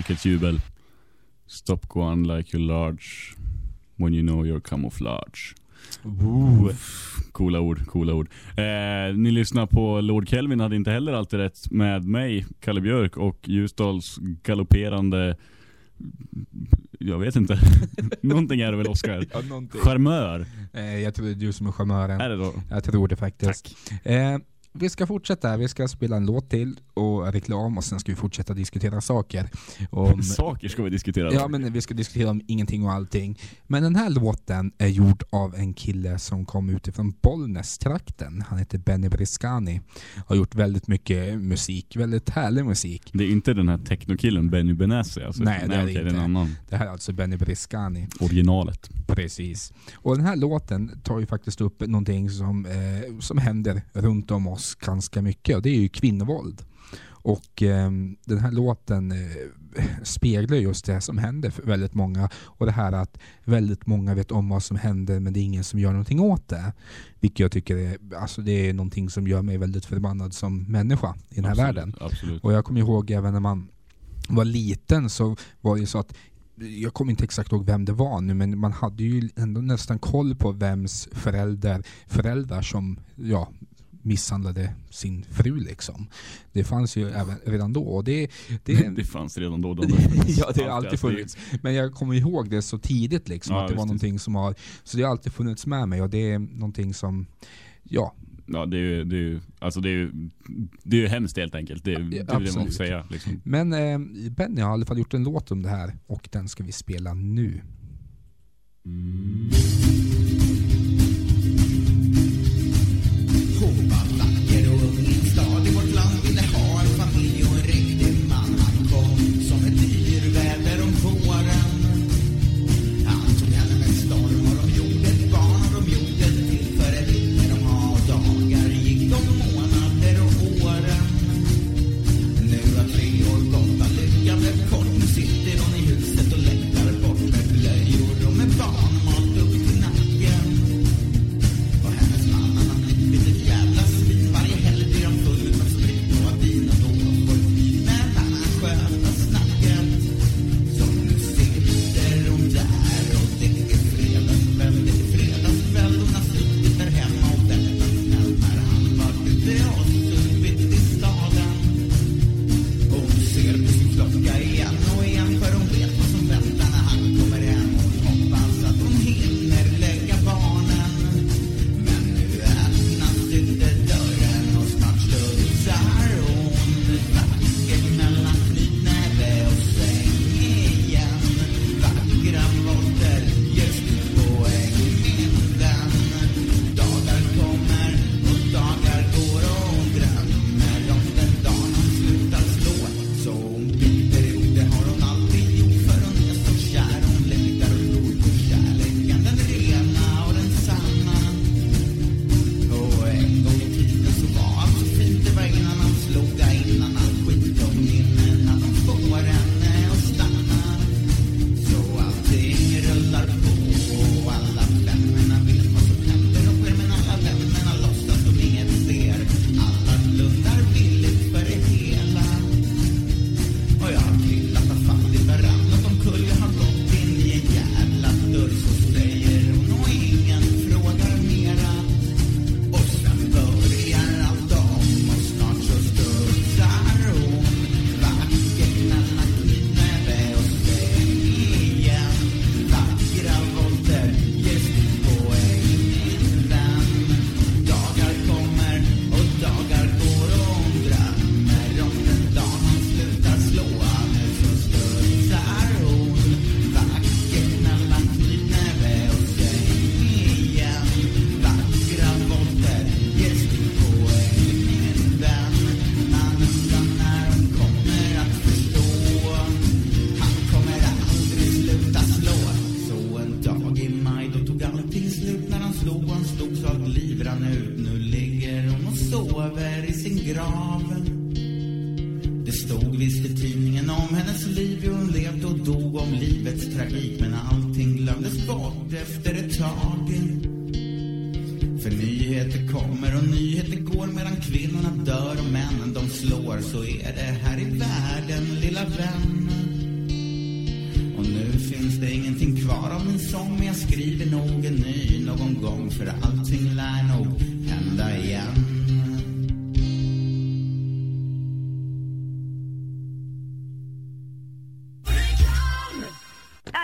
Folkets jubel. Stop go on like you're large when you know your camouflage. Ooh. Coola ord, coola ord. Eh, ni lyssnar på Lord Kelvin hade inte heller alltid rätt med mig, Kalle Björk och Ljusdals galopperande jag vet inte. [laughs] Någonting är det väl Oskar? Ja, någonting. Charmör. Eh, jag tror det är du som är charmören. Är det då? Jag tror det faktiskt. Eh, vi ska fortsätta. Vi ska spela en låt till och reklam och sen ska vi fortsätta diskutera saker. Om, [laughs] Saker ska vi diskutera. Ja, men vi ska diskutera om ingenting och allting. Men den här låten är gjord av en kille som kom utifrån Bollnäs-trakten. Han heter Benny Briscani. Har gjort väldigt mycket musik, väldigt härlig musik. Det är inte den här technokillen Benny Benassi alltså? Nej, det är det okej, inte. är annan. Det här är alltså Benny Briscani. Originalet. Precis. Och den här låten tar ju faktiskt upp någonting som, eh, som händer runt om oss ganska mycket och det är ju kvinnovåld. Och eh, den här låten eh, speglar just det som händer för väldigt många och det här att väldigt många vet om vad som händer men det är ingen som gör någonting åt det. Vilket jag tycker är, alltså det är någonting som gör mig väldigt förbannad som människa i den här Absolut, världen. absolut. Och jag kommer ihåg även när man var liten så var det ju så att jag kommer inte exakt ihåg vem det var nu men man hade ju ändå nästan koll på vems förälder, föräldrar som ja, misshandlade sin fru liksom. Det fanns ju även redan då. Och det, det, [laughs] Det fanns redan då. då. [laughs] ja, det har alltid funnits. Men jag kommer ihåg det så tidigt liksom, Ja, att det var någonting som har, så det har alltid funnits med mig och det är någonting som, ja, Ja, det är ju, det är ju, alltså det är ju, det är ju hemskt helt enkelt. Det, är- det är det man får säga. Liksom. Men eh, Benny har i alla fall gjort en låt om det här och den ska vi spela nu. Vacker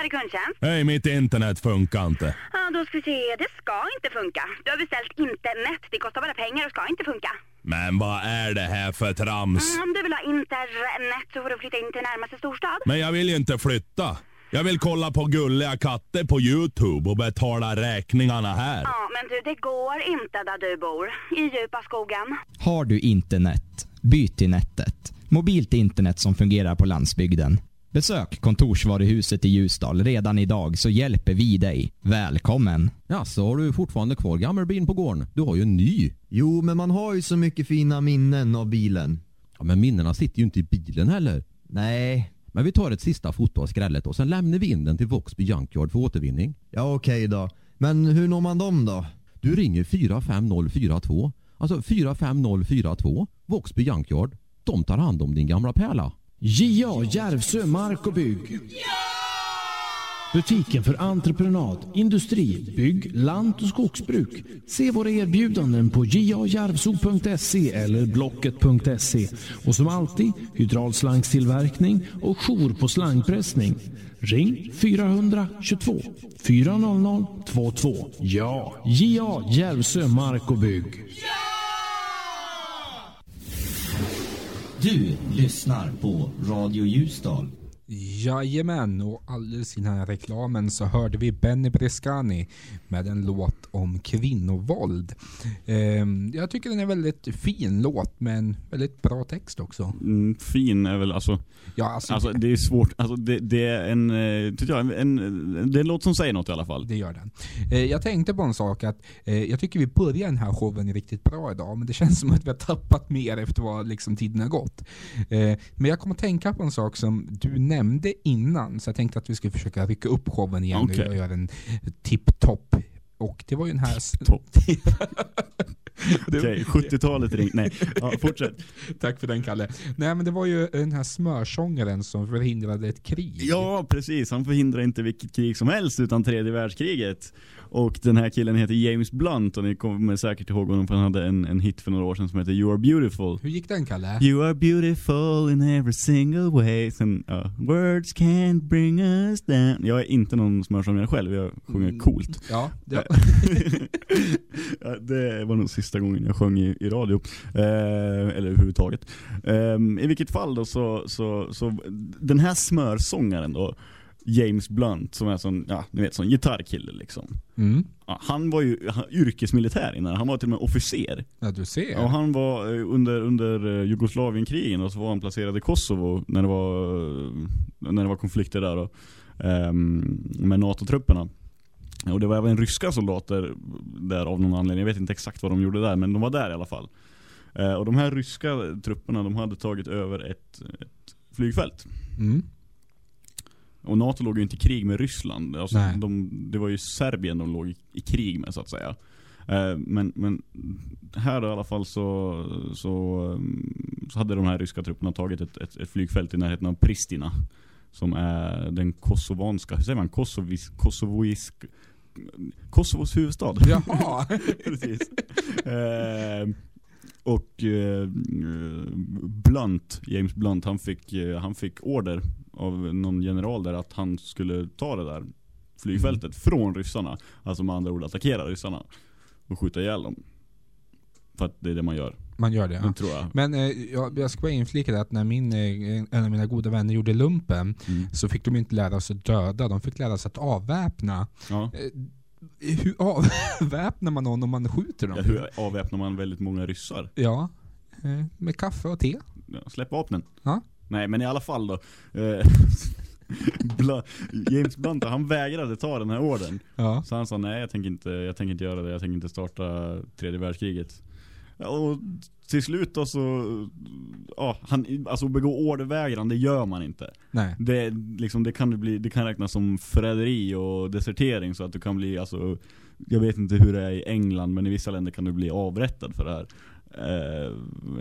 Är kundtjänst. Hej, mitt internet funkar inte. Ja, då ska vi se. Det ska inte funka. Du har beställt internet. Det kostar bara pengar och ska inte funka. Men vad är det här för trams? Mm, Om du vill ha internet så får du flytta in till närmaste storstad. Men jag vill ju inte flytta. Jag vill kolla på gulliga katter på Youtube och betala räkningarna här. Ja, men du, det går inte där du bor. I djupa skogen. Har du internet? Byt till nätet. Mobilt internet som fungerar på landsbygden. Besök kontorsvaruhuset i Ljusdal redan idag så hjälper vi dig. Välkommen! Ja, så har du fortfarande kvar gammelbilen på gården? Du har ju en ny. Jo, men man har ju så mycket fina minnen av bilen. Ja, men minnena sitter ju inte i bilen heller. Nej. Men vi tar ett sista foto av skrället och sen lämnar vi in den till Voxby Junkyard för återvinning. Ja, okej då. Men hur når man dem då? Du ringer 45042. Alltså 45042. Voxby Junkyard. De tar hand om din gamla pärla. JA Järvsö Mark och Bygg. Butiken för entreprenad, industri, bygg, lant och skogsbruk. Se våra erbjudanden på jajarvso.se eller blocket.se. Och som alltid hydraulslangstillverkning och jour på slangpressning. Ring 422 400 22. Ja, JA Järvsö Mark och Bygg. Du lyssnar på Radio Ljusdal. Jajamän, och alldeles i den här reklamen så hörde vi Benny Brescani med en låt om kvinnovåld. Ehm, jag tycker den är en väldigt fin låt med en väldigt bra text också. Mm, fin är väl alltså... Ja, alltså, alltså det är svårt. Alltså det, det är en, eh, tycker jag, en, en, det är en låt som säger något i alla fall. Det gör den. Eh, jag tänkte på en sak att eh, jag tycker vi börjar den här showen riktigt bra idag, men det [laughs] känns som att vi har tappat mer efter vad liksom tiden har gått. Men jag kommer att tänka på en sak som du nämnde innan, så jag tänkte att vi skulle försöka rycka upp showen igen nu och göra en tipp-topp. Och det var ju den här... [laughs] Okej, 70-talet ring. Nej, ja, fortsätt. [laughs] Tack för den Kalle. Nej men det var ju den här smörsångaren som förhindrade ett krig. Ja, precis. Han förhindrar inte vilket krig som helst utan tredje världskriget. Och den här killen heter James Blunt och ni kommer säkert ihåg honom för han hade en, en hit för några år sedan som heter You are beautiful. Hur gick den Kalle? You are beautiful in every single way. Sen, ja, words can't bring us down. Jag är inte någon smörsångare själv, jag sjunger coolt. Ja, det, [laughs] Ja, det var nog sista gången jag sjöng i, i radio. Eh, eller överhuvudtaget. Eh, I vilket fall då så, så, så den här smörsångaren då, James Blunt, som är sån, ja, ni vet, sån gitarrkille liksom. Mm. Ja, han var ju han, yrkesmilitär innan, han var till och med officer. Ja, du ser. Och han var eh, under, under eh, Jugoslavienkrigen och så var han placerad i Kosovo när det var, eh, när det var konflikter där då, ehm, med NATO-trupperna. Och det var även ryska soldater där av någon anledning. Jag vet inte exakt vad de gjorde där, men de var där i alla fall. Eh, och de här ryska trupperna, de hade tagit över ett, ett flygfält. Mm. Och NATO låg ju inte i krig med Ryssland. Alltså de, det var ju Serbien de låg i, krig med så att säga. Eh, Men, men här då i alla fall så, så, um, så hade de här ryska trupperna tagit ett, ett, ett flygfält i närheten av Pristina. Som är den kosovanska, hur säger man? Kosovis, kosovoisk, Kosovos huvudstad. Jaha! [laughs] Precis. Eh, och eh, Blunt, James Blunt, han fick, eh, han fick order av någon general där att han skulle ta det där flygfältet från ryssarna. Alltså med andra ord attackera ryssarna. Och skjuta ihjäl dem. För att det är det man gör. Man gör det ja. Det tror jag. Men eh, jag, jag ska bara inflika det att när min, eh, en av mina goda vänner gjorde lumpen Mm. så fick de inte lära sig att döda, de fick lära sig att avväpna. Ja. Eh, hur avväpnar man någon om man skjuter dem? Ja, hur avväpnar man väldigt många ryssar? Ja, eh, med kaffe och te. Ja, släpp vapnen. Ja. Nej men i alla fall då. Eh, [laughs] Bla, James Blunt han vägrade ta den här orden. Ja. Så han sa nej jag tänker, inte, jag tänker inte göra det, jag tänker inte starta tredje världskriget. Och till slut då så, ja, han, alltså begå ordervägran, det gör man inte. Nej. Det, liksom, det, kan, bli, det kan räknas som förräderi och desertering så att du kan bli, alltså, jag vet inte hur det är i England men i vissa länder kan du bli avrättad för det här. Eh,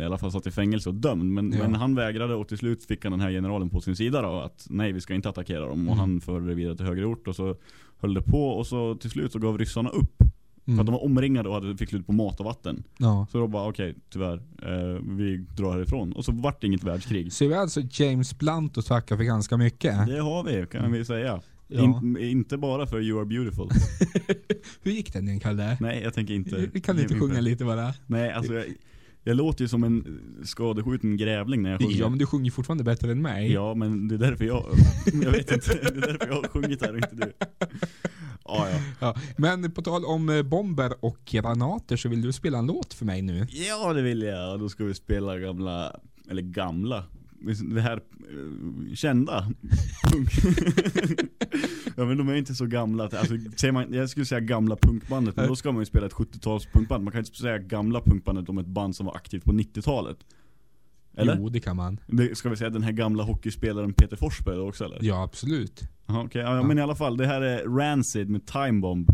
I alla fall satt i fängelse och dömd. Men, Ja. men han vägrade och till slut fick han den här generalen på sin sida då, att nej vi ska inte attackera dem. Och Mm. han förde det vidare till högre ort och så höll det på och så till slut så gav ryssarna upp. För Mm. att de var omringade och hade, fick slut på mat och vatten. Ja. Så då bara okej, tyvärr. Eh, vi drar härifrån. Och så vart det inget världskrig. Så vi har alltså James Blunt att tacka för ganska mycket. Det har vi, kan vi säga. Ja. In, inte bara för You are beautiful. [laughs] Hur gick den igen Kalle? Nej, jag tänker inte. [laughs] Kan du inte sjunga lite bara? Nej, alltså jag, Jag låter ju som en skadeskjuten grävling när jag sjunger. Ja, men du sjunger fortfarande bättre än mig. Ja, men det är därför jag, [laughs] jag vet inte, det är därför jag har sjungit här och inte du. Ja, ja. Ja, men på tal om eh, bomber och granater så vill du spela en låt för mig nu? Ja, det vill jag. Då ska vi spela gamla, eller gamla, det här eh, kända punk. [laughs] ja men de är inte så gamla. Alltså, säger man, jag skulle säga gamla punkbandet, men då ska man ju spela ett 70-tals punkband. Man kan inte säga gamla punkbandet om ett band som var aktivt på 90-talet. Eller? Jo, det kan man. Det, ska vi säga den här gamla hockeyspelaren Peter Forsberg också eller? Ja, absolut. Jaha, okej. Ja, men i alla fall, det här är Rancid med Time Bomb.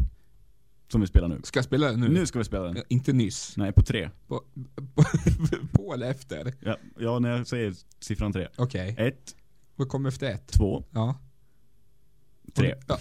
Som vi spelar nu. Ska jag spela den nu? Nu ska vi spela den. Ja, Inte nyss. Nej, på tre. På, på, [laughs] på eller efter? Ja, ja, när jag säger siffran tre. Okej. Ett, Vad kommer efter ett? två, Ja. tre. Ja.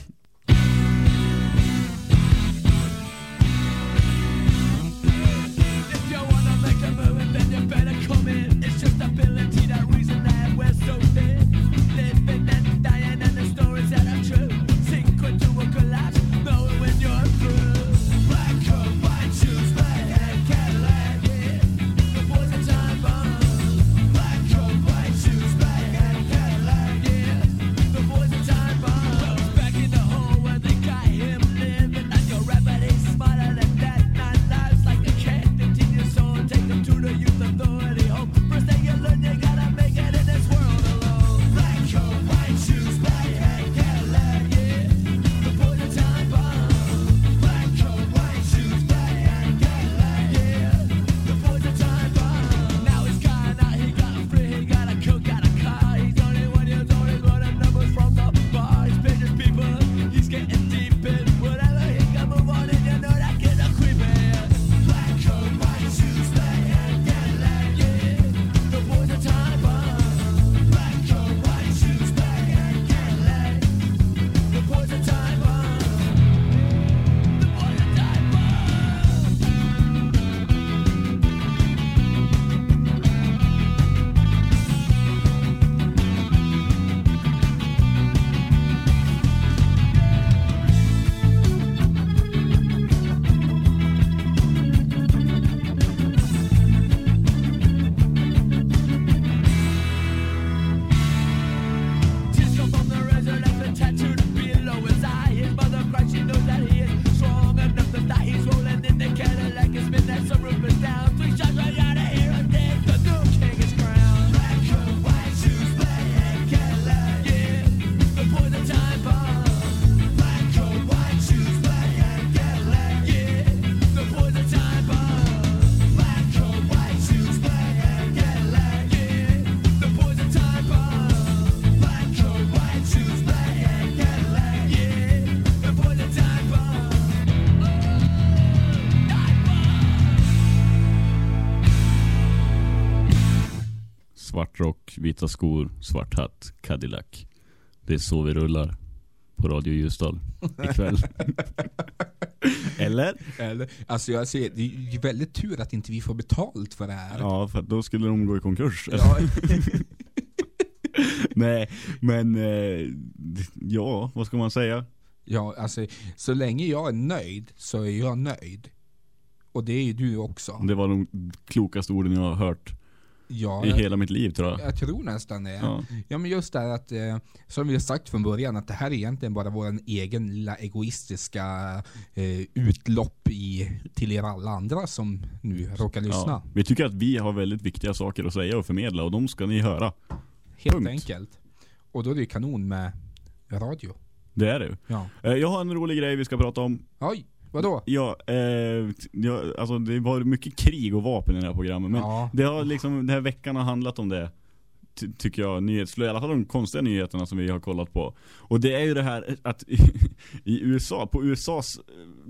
Skor, svart hatt, Cadillac. Det är så vi rullar på Radio Ljusdal ikväll. [laughs] Eller? Eller, alltså jag ser, det är ju väldigt tur att inte vi får betalt för det här. Ja, för då skulle de gå i konkurs. Ja. [laughs] Nej, men eh, ja, vad ska man säga? Ja, alltså så länge jag är nöjd så är jag nöjd. Och det är ju du också. Det var de klokaste orden jag har hört Ja, i jag- hela mitt liv tror jag. Jag tror nästan det. Ja. Ja, men just det här att, eh, som vi har sagt från början, att det här är egentligen bara vår egen lilla egoistiska eh, utlopp i, till er alla andra som nu råkar lyssna. Ja. Vi tycker att vi har väldigt viktiga saker att säga och förmedla och de ska ni höra. Helt Punkt. enkelt. Och då är det ju kanon med radio. Det är det. Ja. Eh, Jag har en rolig grej vi ska prata om. Oj, vadå? Ja, eh, ja, alltså det var mycket krig och vapen i det här programmet. Men Ja. det har liksom, den här veckan har handlat om det. Ty tycker jag, nyhetsflöde, i alla fall de konstiga nyheterna som vi har kollat på. Och det är ju det här att [laughs] i USA, på USAs,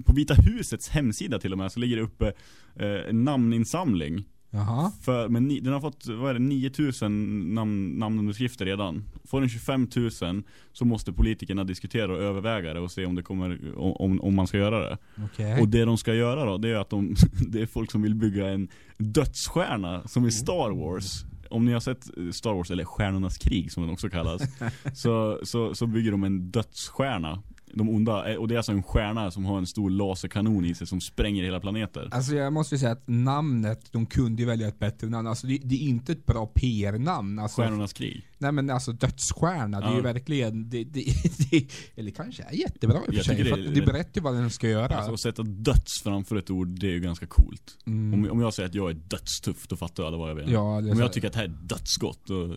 på Vita husets hemsida till och med, så ligger det uppe eh, en namninsamling. Jaha. För, men ni, den har fått, vad är det, 9000 namn, namnunderskrifter redan. Får den 25 000 så måste politikerna diskutera och överväga det och se om det kommer, om, om man ska göra det. Okej. Och det de ska göra då, det är att de, [laughs] det är folk som vill bygga en dödsstjärna som i Star Wars. Om ni har sett Star Wars, eller Stjärnornas krig som den också kallas, [laughs] så, så, så bygger de en dödsstjärna De onda, eh, och det är alltså en stjärna som har en stor laserkanon i sig som spränger hela planeter. Alltså jag måste säga att namnet, de kunde ju välja ett bättre namn. Alltså det, det är inte ett bra PR-namn. Alltså, Stjärnornas krig. Nej men alltså dödsstjärna, det är Ja. ju verkligen, det, det, [laughs] det, eller kanske är jättebra i och för sig. För det- berättar ju vad den ska göra. Alltså att sätta döds framför ett ord, det är ju ganska coolt. Mm. Om, om jag säger att jag är dödstuff, då fattar alla vad jag menar. Ja, om jag tycker att det här är dödsgott, då...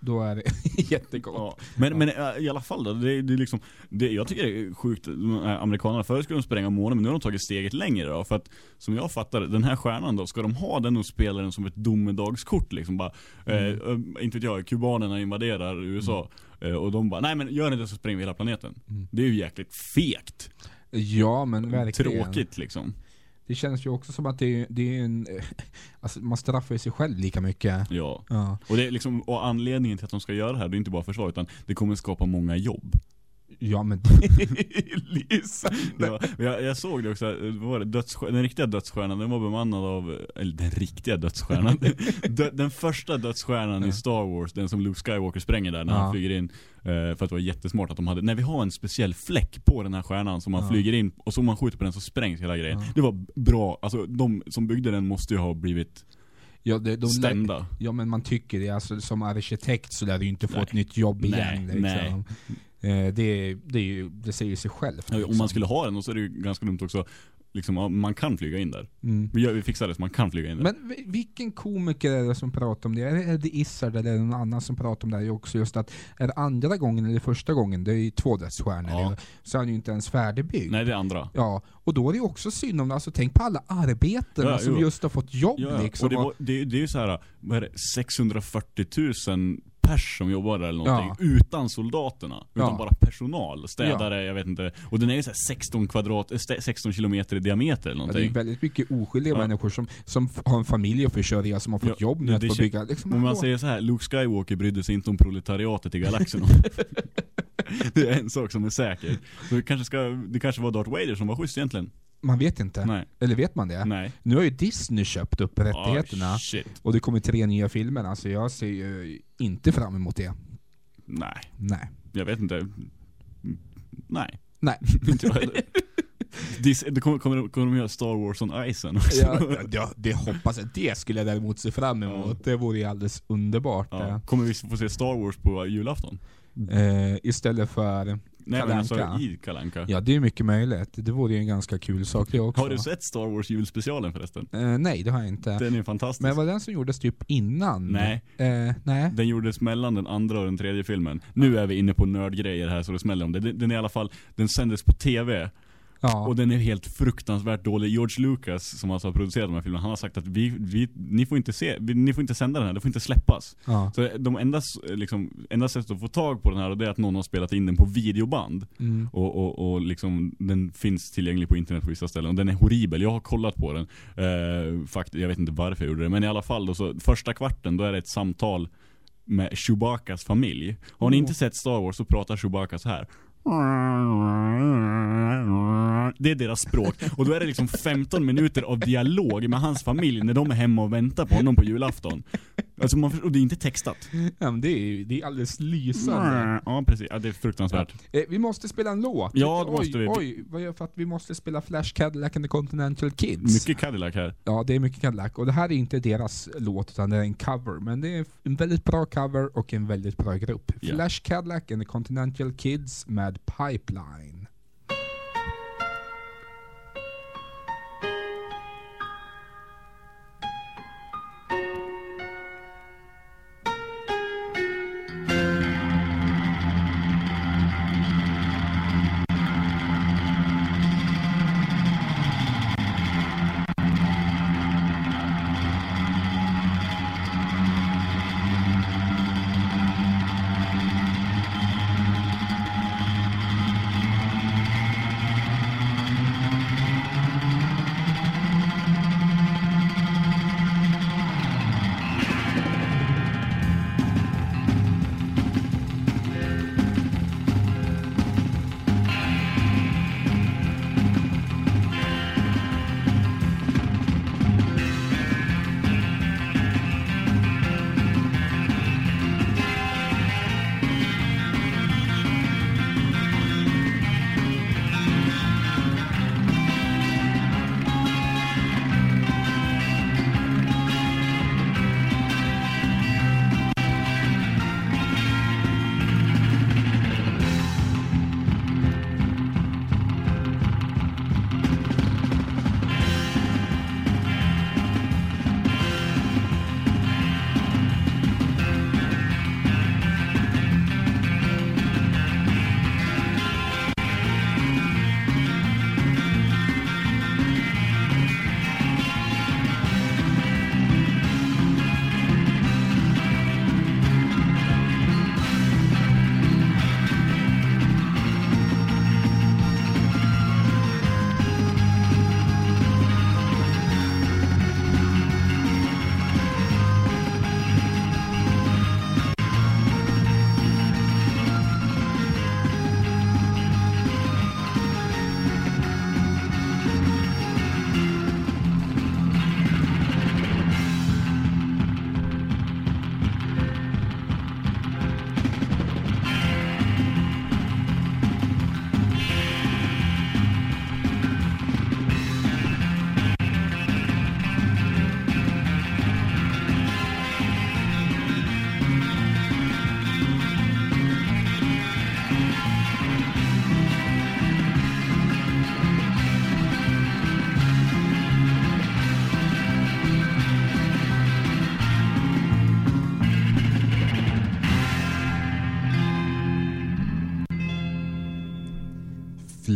Ja. Då är det [laughs] jättegott. Ja. Men, men äh, i alla fall då, det, det är liksom, det, jag tycker det är sjukt, här amerikanerna, förut skulle de spränga månen men nu har de tagit steget längre då, för att som jag fattar den här stjärnan då, ska de ha den och spela den som ett domedagskort liksom bara, Mm. eh, eh, inte vet jag, kubanerna invaderar USA eh, och de bara, nej men gör inte det så spränger vi hela planeten. Mm. Det är ju jäkligt fegt. Ja men verkligen. Tråkigt liksom. Det känns ju också som att det är, det är en, eh, [laughs] alltså man straffar ju sig själv lika mycket. Ja. Ja. Och det är liksom, och anledningen till att de ska göra det här, det är inte bara försvar utan det kommer skapa många jobb. Ja men [laughs] ja, jag, jag såg det också, var det, dödsstjärnan, den riktiga dödsstjärnan, den var bemannad av, eller den riktiga dödsstjärnan. [laughs] Dö, den första dödsstjärnan i Star Wars, den som Luke Skywalker spränger där när Ja. han flyger in. eh, För att det var jättesmart att de hade, när vi har en speciell fläck på den här stjärnan som man Ja. flyger in och så om man skjuter på den så sprängs hela grejen. Det var bra, alltså de som byggde den måste ju ha blivit Ja, det, de stämda. Ja men man tycker det, alltså som arkitekt så lär du inte få Nej. ett nytt jobb Nej, igen liksom. nej. Eh, det, det, är ju, det säger sig självt. Ja, Om liksom. man skulle ha den, så är det ju ganska dumt också liksom, man kan flyga in där. Mm. Vi, vi fixar det så man kan flyga in där. Men vi- vilken komiker är det som pratar om det? Är det, är det Izzard eller någon annan som pratar om det här också? Just att, är det andra gången eller första gången, det är ju två dödsstjärnor, Ja. så är han ju inte ens färdigbyggd. Nej, det är andra. Ja, och då är det ju också synd om, alltså tänk på alla arbetarna Ja, som jo. just har fått jobb Ja, liksom. och det, var, det, det är ju så här, vad är det, 640 000 pers som jobbar där eller någonting, utan soldaterna. Utan Ja. bara personal, städare, jag vet inte. Och den är ju så här 16 kvadrat, eh, st- 16 kilometer i diameter eller Ja, det är någonting. väldigt mycket oskyldiga Ja. människor som, som har en familj att försörja, som har fått jobb nu att få bygga. Liksom, Om man hallå. säger så här, Luke Skywalker brydde sig inte om proletariatet i galaxen. [laughs] [laughs] det är en sak som är säker. Det kanske, ska, det kanske var Darth Vader som var schysst egentligen. Man vet inte. Nej. Eller vet man det? Nej. Nu har ju Disney köpt upp rättigheterna. Ah, shit. och det kommer tre nya filmer. Alltså jag ser ju inte fram emot det. Nej. Nej. Jag vet inte. Nej. Nej. [laughs] inte jag heller. Dis- Det kommer, kommer, kommer de göra Star Wars on Icen också? Ja, ja, det hoppas jag. Det skulle jag däremot se fram emot. Det vore ju alldeles underbart. Ja. Kommer vi få se Star Wars på julafton? Eh, istället för Nej men Kalle alltså i Kalle Anka. Ja, det är mycket möjligt. Det vore ju en ganska kul sak det också. Har du sett Star Wars julspecialen förresten? Eh, nej, det har jag inte. Den är fantastisk. Men var den som gjordes typ innan? Nej. Eh, nej. Den gjordes mellan den andra och den tredje filmen. Nu är vi inne på nördgrejer här så det smäller om det. Den, den är i alla fall, den sändes på TV. Ja. Och den är helt fruktansvärt dålig. George Lucas, som alltså har producerat de här filmerna, han har sagt att vi, vi, ni får inte se, ni får inte sända den här, det får inte släppas. Ja. Så de enda, liksom, enda sättet att få tag på den här, det är att någon har spelat in den på videoband. Mm. Och, och, och liksom, den finns tillgänglig på internet på vissa ställen. Och den är horribel, jag har kollat på den. Eh, fakt, jag vet inte varför jag gjorde det, men i alla fall då, så första kvarten, då är det ett samtal med Chewbacas familj. Har ni Oh. inte sett Star Wars så pratar Chewbacca så här. Det är deras språk. Och då är det liksom 15 minuter av dialog med hans familj när de är hemma och väntar på honom på julafton. Alltså man, och det är inte textat. Ja, men det är, det är alldeles lysande. Ja precis, ja, det är fruktansvärt. Eh, vi måste spela en låt. Ja, det oj, måste vi. Oj, vad gör för att vi måste spela Flash Cadillac and the Continental Kids. Mycket Cadillac här. Ja, det är mycket Cadillac. Och det här är inte deras låt, utan det är en cover. Men det är en väldigt bra cover och en väldigt bra grupp. Ja. Flash Cadillac and the Continental Kids med Pipeline.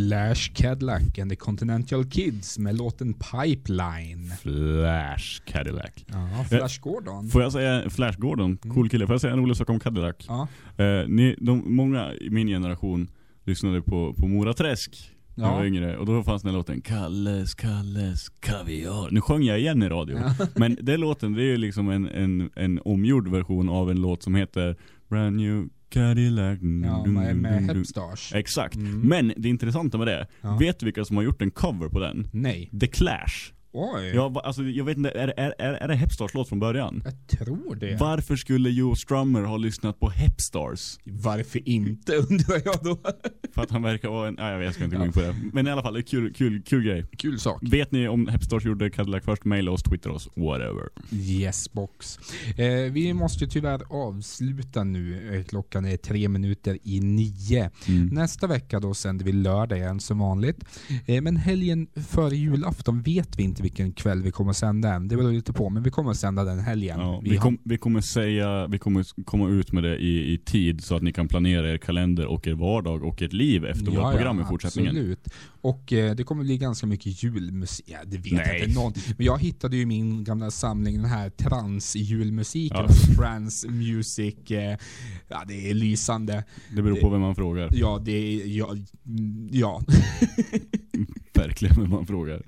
Flash Cadillac and the Continental Kids med låten Pipeline. Flash Cadillac. Ja, Flash Gordon. Får jag säga Flash Gordon, cool kille. Får jag säga en rolig sak om Cadillac? Ja. Eh, ni, de, många i min generation lyssnade på, på Mora Träsk när jag Ja. var yngre. Och då fanns den här låten Kalles, Kalles, kaviar. Nu sjöng jag igen i radio. Ja. [laughs] Men den låten, det är ju liksom en, en, en omgjord version av en låt som heter Brand New Cadillac. Ja, med, med Hepstars. Exakt. Mm. Men det intressanta med det, Ja. vet du vilka som har gjort en cover på den? Nej. The Clash. Oj. Ja, va- alltså, jag vet inte, är, är, är, är det Hepstars låt från början? Jag tror det. Varför skulle Joe Strummer ha lyssnat på Hepstars? Varför inte [laughs] undrar jag då? För att han verkar vara en, nej jag vet, jag ska inte gå in på det. Men i alla fall, kul, kul, kul grej. Kul sak. Vet ni om Hepstars gjorde Cadillac först? Maila oss, twitter oss, whatever. Yes box. Eh, vi måste tyvärr avsluta nu. Eh, Klockan är tre minuter i nio. Mm. Nästa vecka då sänder vi lördag igen som vanligt. Eh, men helgen före julafton vet vi inte vilken kväll vi kommer sända än. Det beror lite på, men vi kommer sända den helgen. Ja, vi kom, vi kommer säga, vi kommer komma ut med det i, i tid så att ni kan planera er kalender och er vardag och ert liv efter våra program i fortsättningen. Absolut. Och eh, det kommer bli ganska mycket julmusik. Ja, det vet Nej. jag inte någon. Men jag hittade ju min gamla samling, den här trans-julmusiken. Ja. Trans music. Eh, ja, det är lysande. Det beror på vem man frågar. Ja, det är... Ja. ja. [laughs] Verkligen vem man frågar.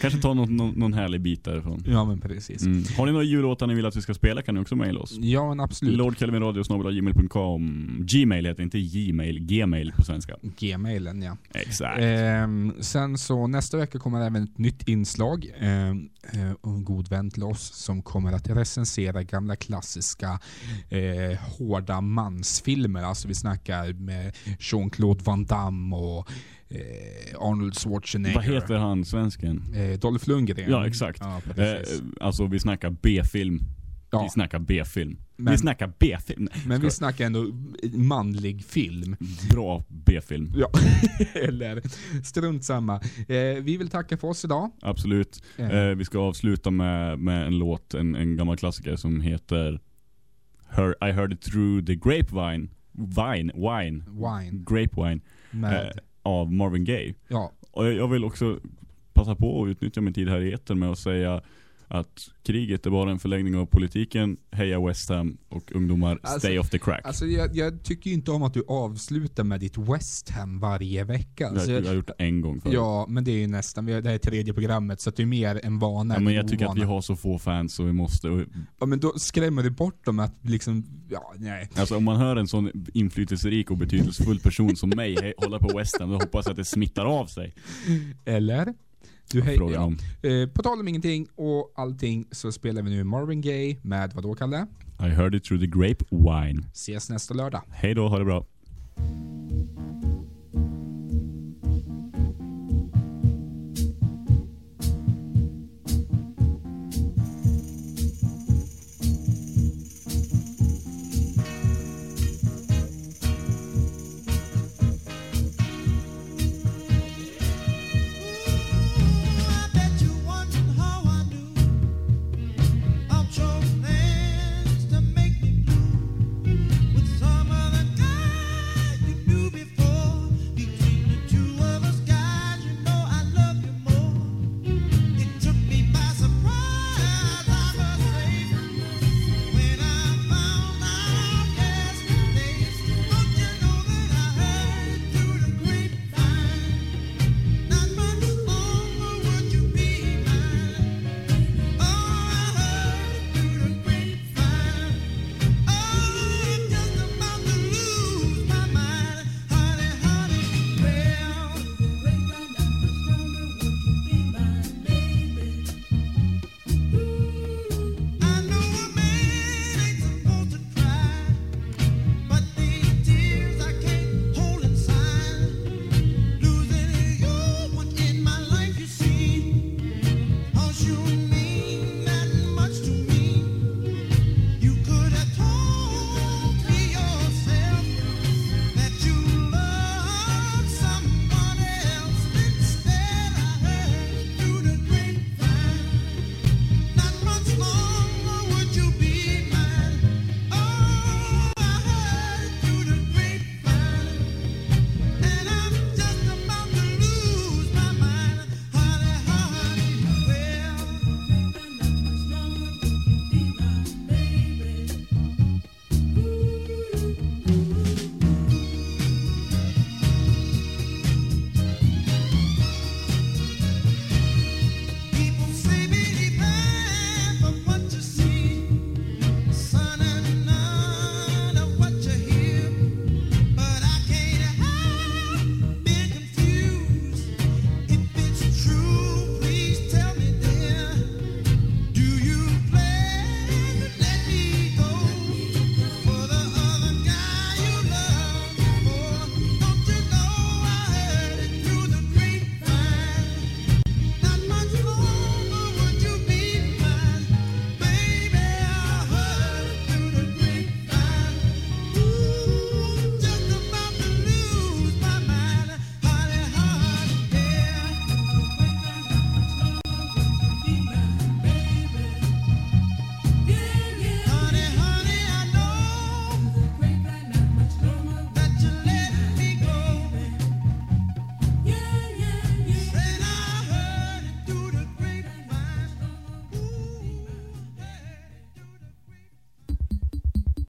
Kanske ta någon, någon, någon härlig bit därifrån. Ja, men precis. Mm. Har ni några jullåtar ni vill att vi ska spela kan ni också mejla oss. Ja, men absolut. Lordkelvinradio.gmail.com Gmail heter inte Gmail, Gmail på svenska. Gmailen, ja. Exakt. Ehm, sen så nästa vecka kommer även ett nytt inslag. Ehm, eh, en god vän till oss som kommer att recensera gamla klassiska eh, hårda mansfilmer. Alltså vi snackar med Jean-Claude Van Damme och Arnold Schwarzenegger. Vad heter han, svensken? Eh, Dolph Lundgren. Ja, exakt. Ja, eh, alltså vi snackar B-film. Ja. Vi snackar B-film. Vi snackar B-film. Men vi snackar ändå manlig film. Bra B-film. Ja, [laughs] eller strunt samma. Eh, vi vill tacka för oss idag. Absolut. Ja. Eh, vi ska avsluta med, med en låt, en, en gammal klassiker som heter Her, I heard it through the grapevine. Vine, wine. Wine. Grapevine. Med- Eh, av Marvin Gaye. Ja. Och jag, vill också passa på att utnyttja min tid här i etern med att säga att kriget är bara en förlängning av politiken. Heja West Ham och ungdomar, stay off the crack. Alltså jag, jag tycker inte om att du avslutar med ditt West Ham varje vecka. jag, Alltså, jag har gjort det en gång förut. ja, men det är ju nästan, det här är tredje programmet så att det är mer en vana Ja, men jag tycker att ovana. vi har så få fans så vi måste... och- Ja men då skrämmer du bort dem att liksom, ja nej. Alltså om man hör en sån inflytelserik och betydelsefull person som mig hålla på West Ham, då hoppas jag att det smittar av sig. Eller? Du hej, Frågan ja. Eh, på tal om ingenting och allting så spelar vi nu Marvin Gaye med vad då Kalle? I heard it through the grapevine. Ses nästa lördag. Hej då, ha det bra.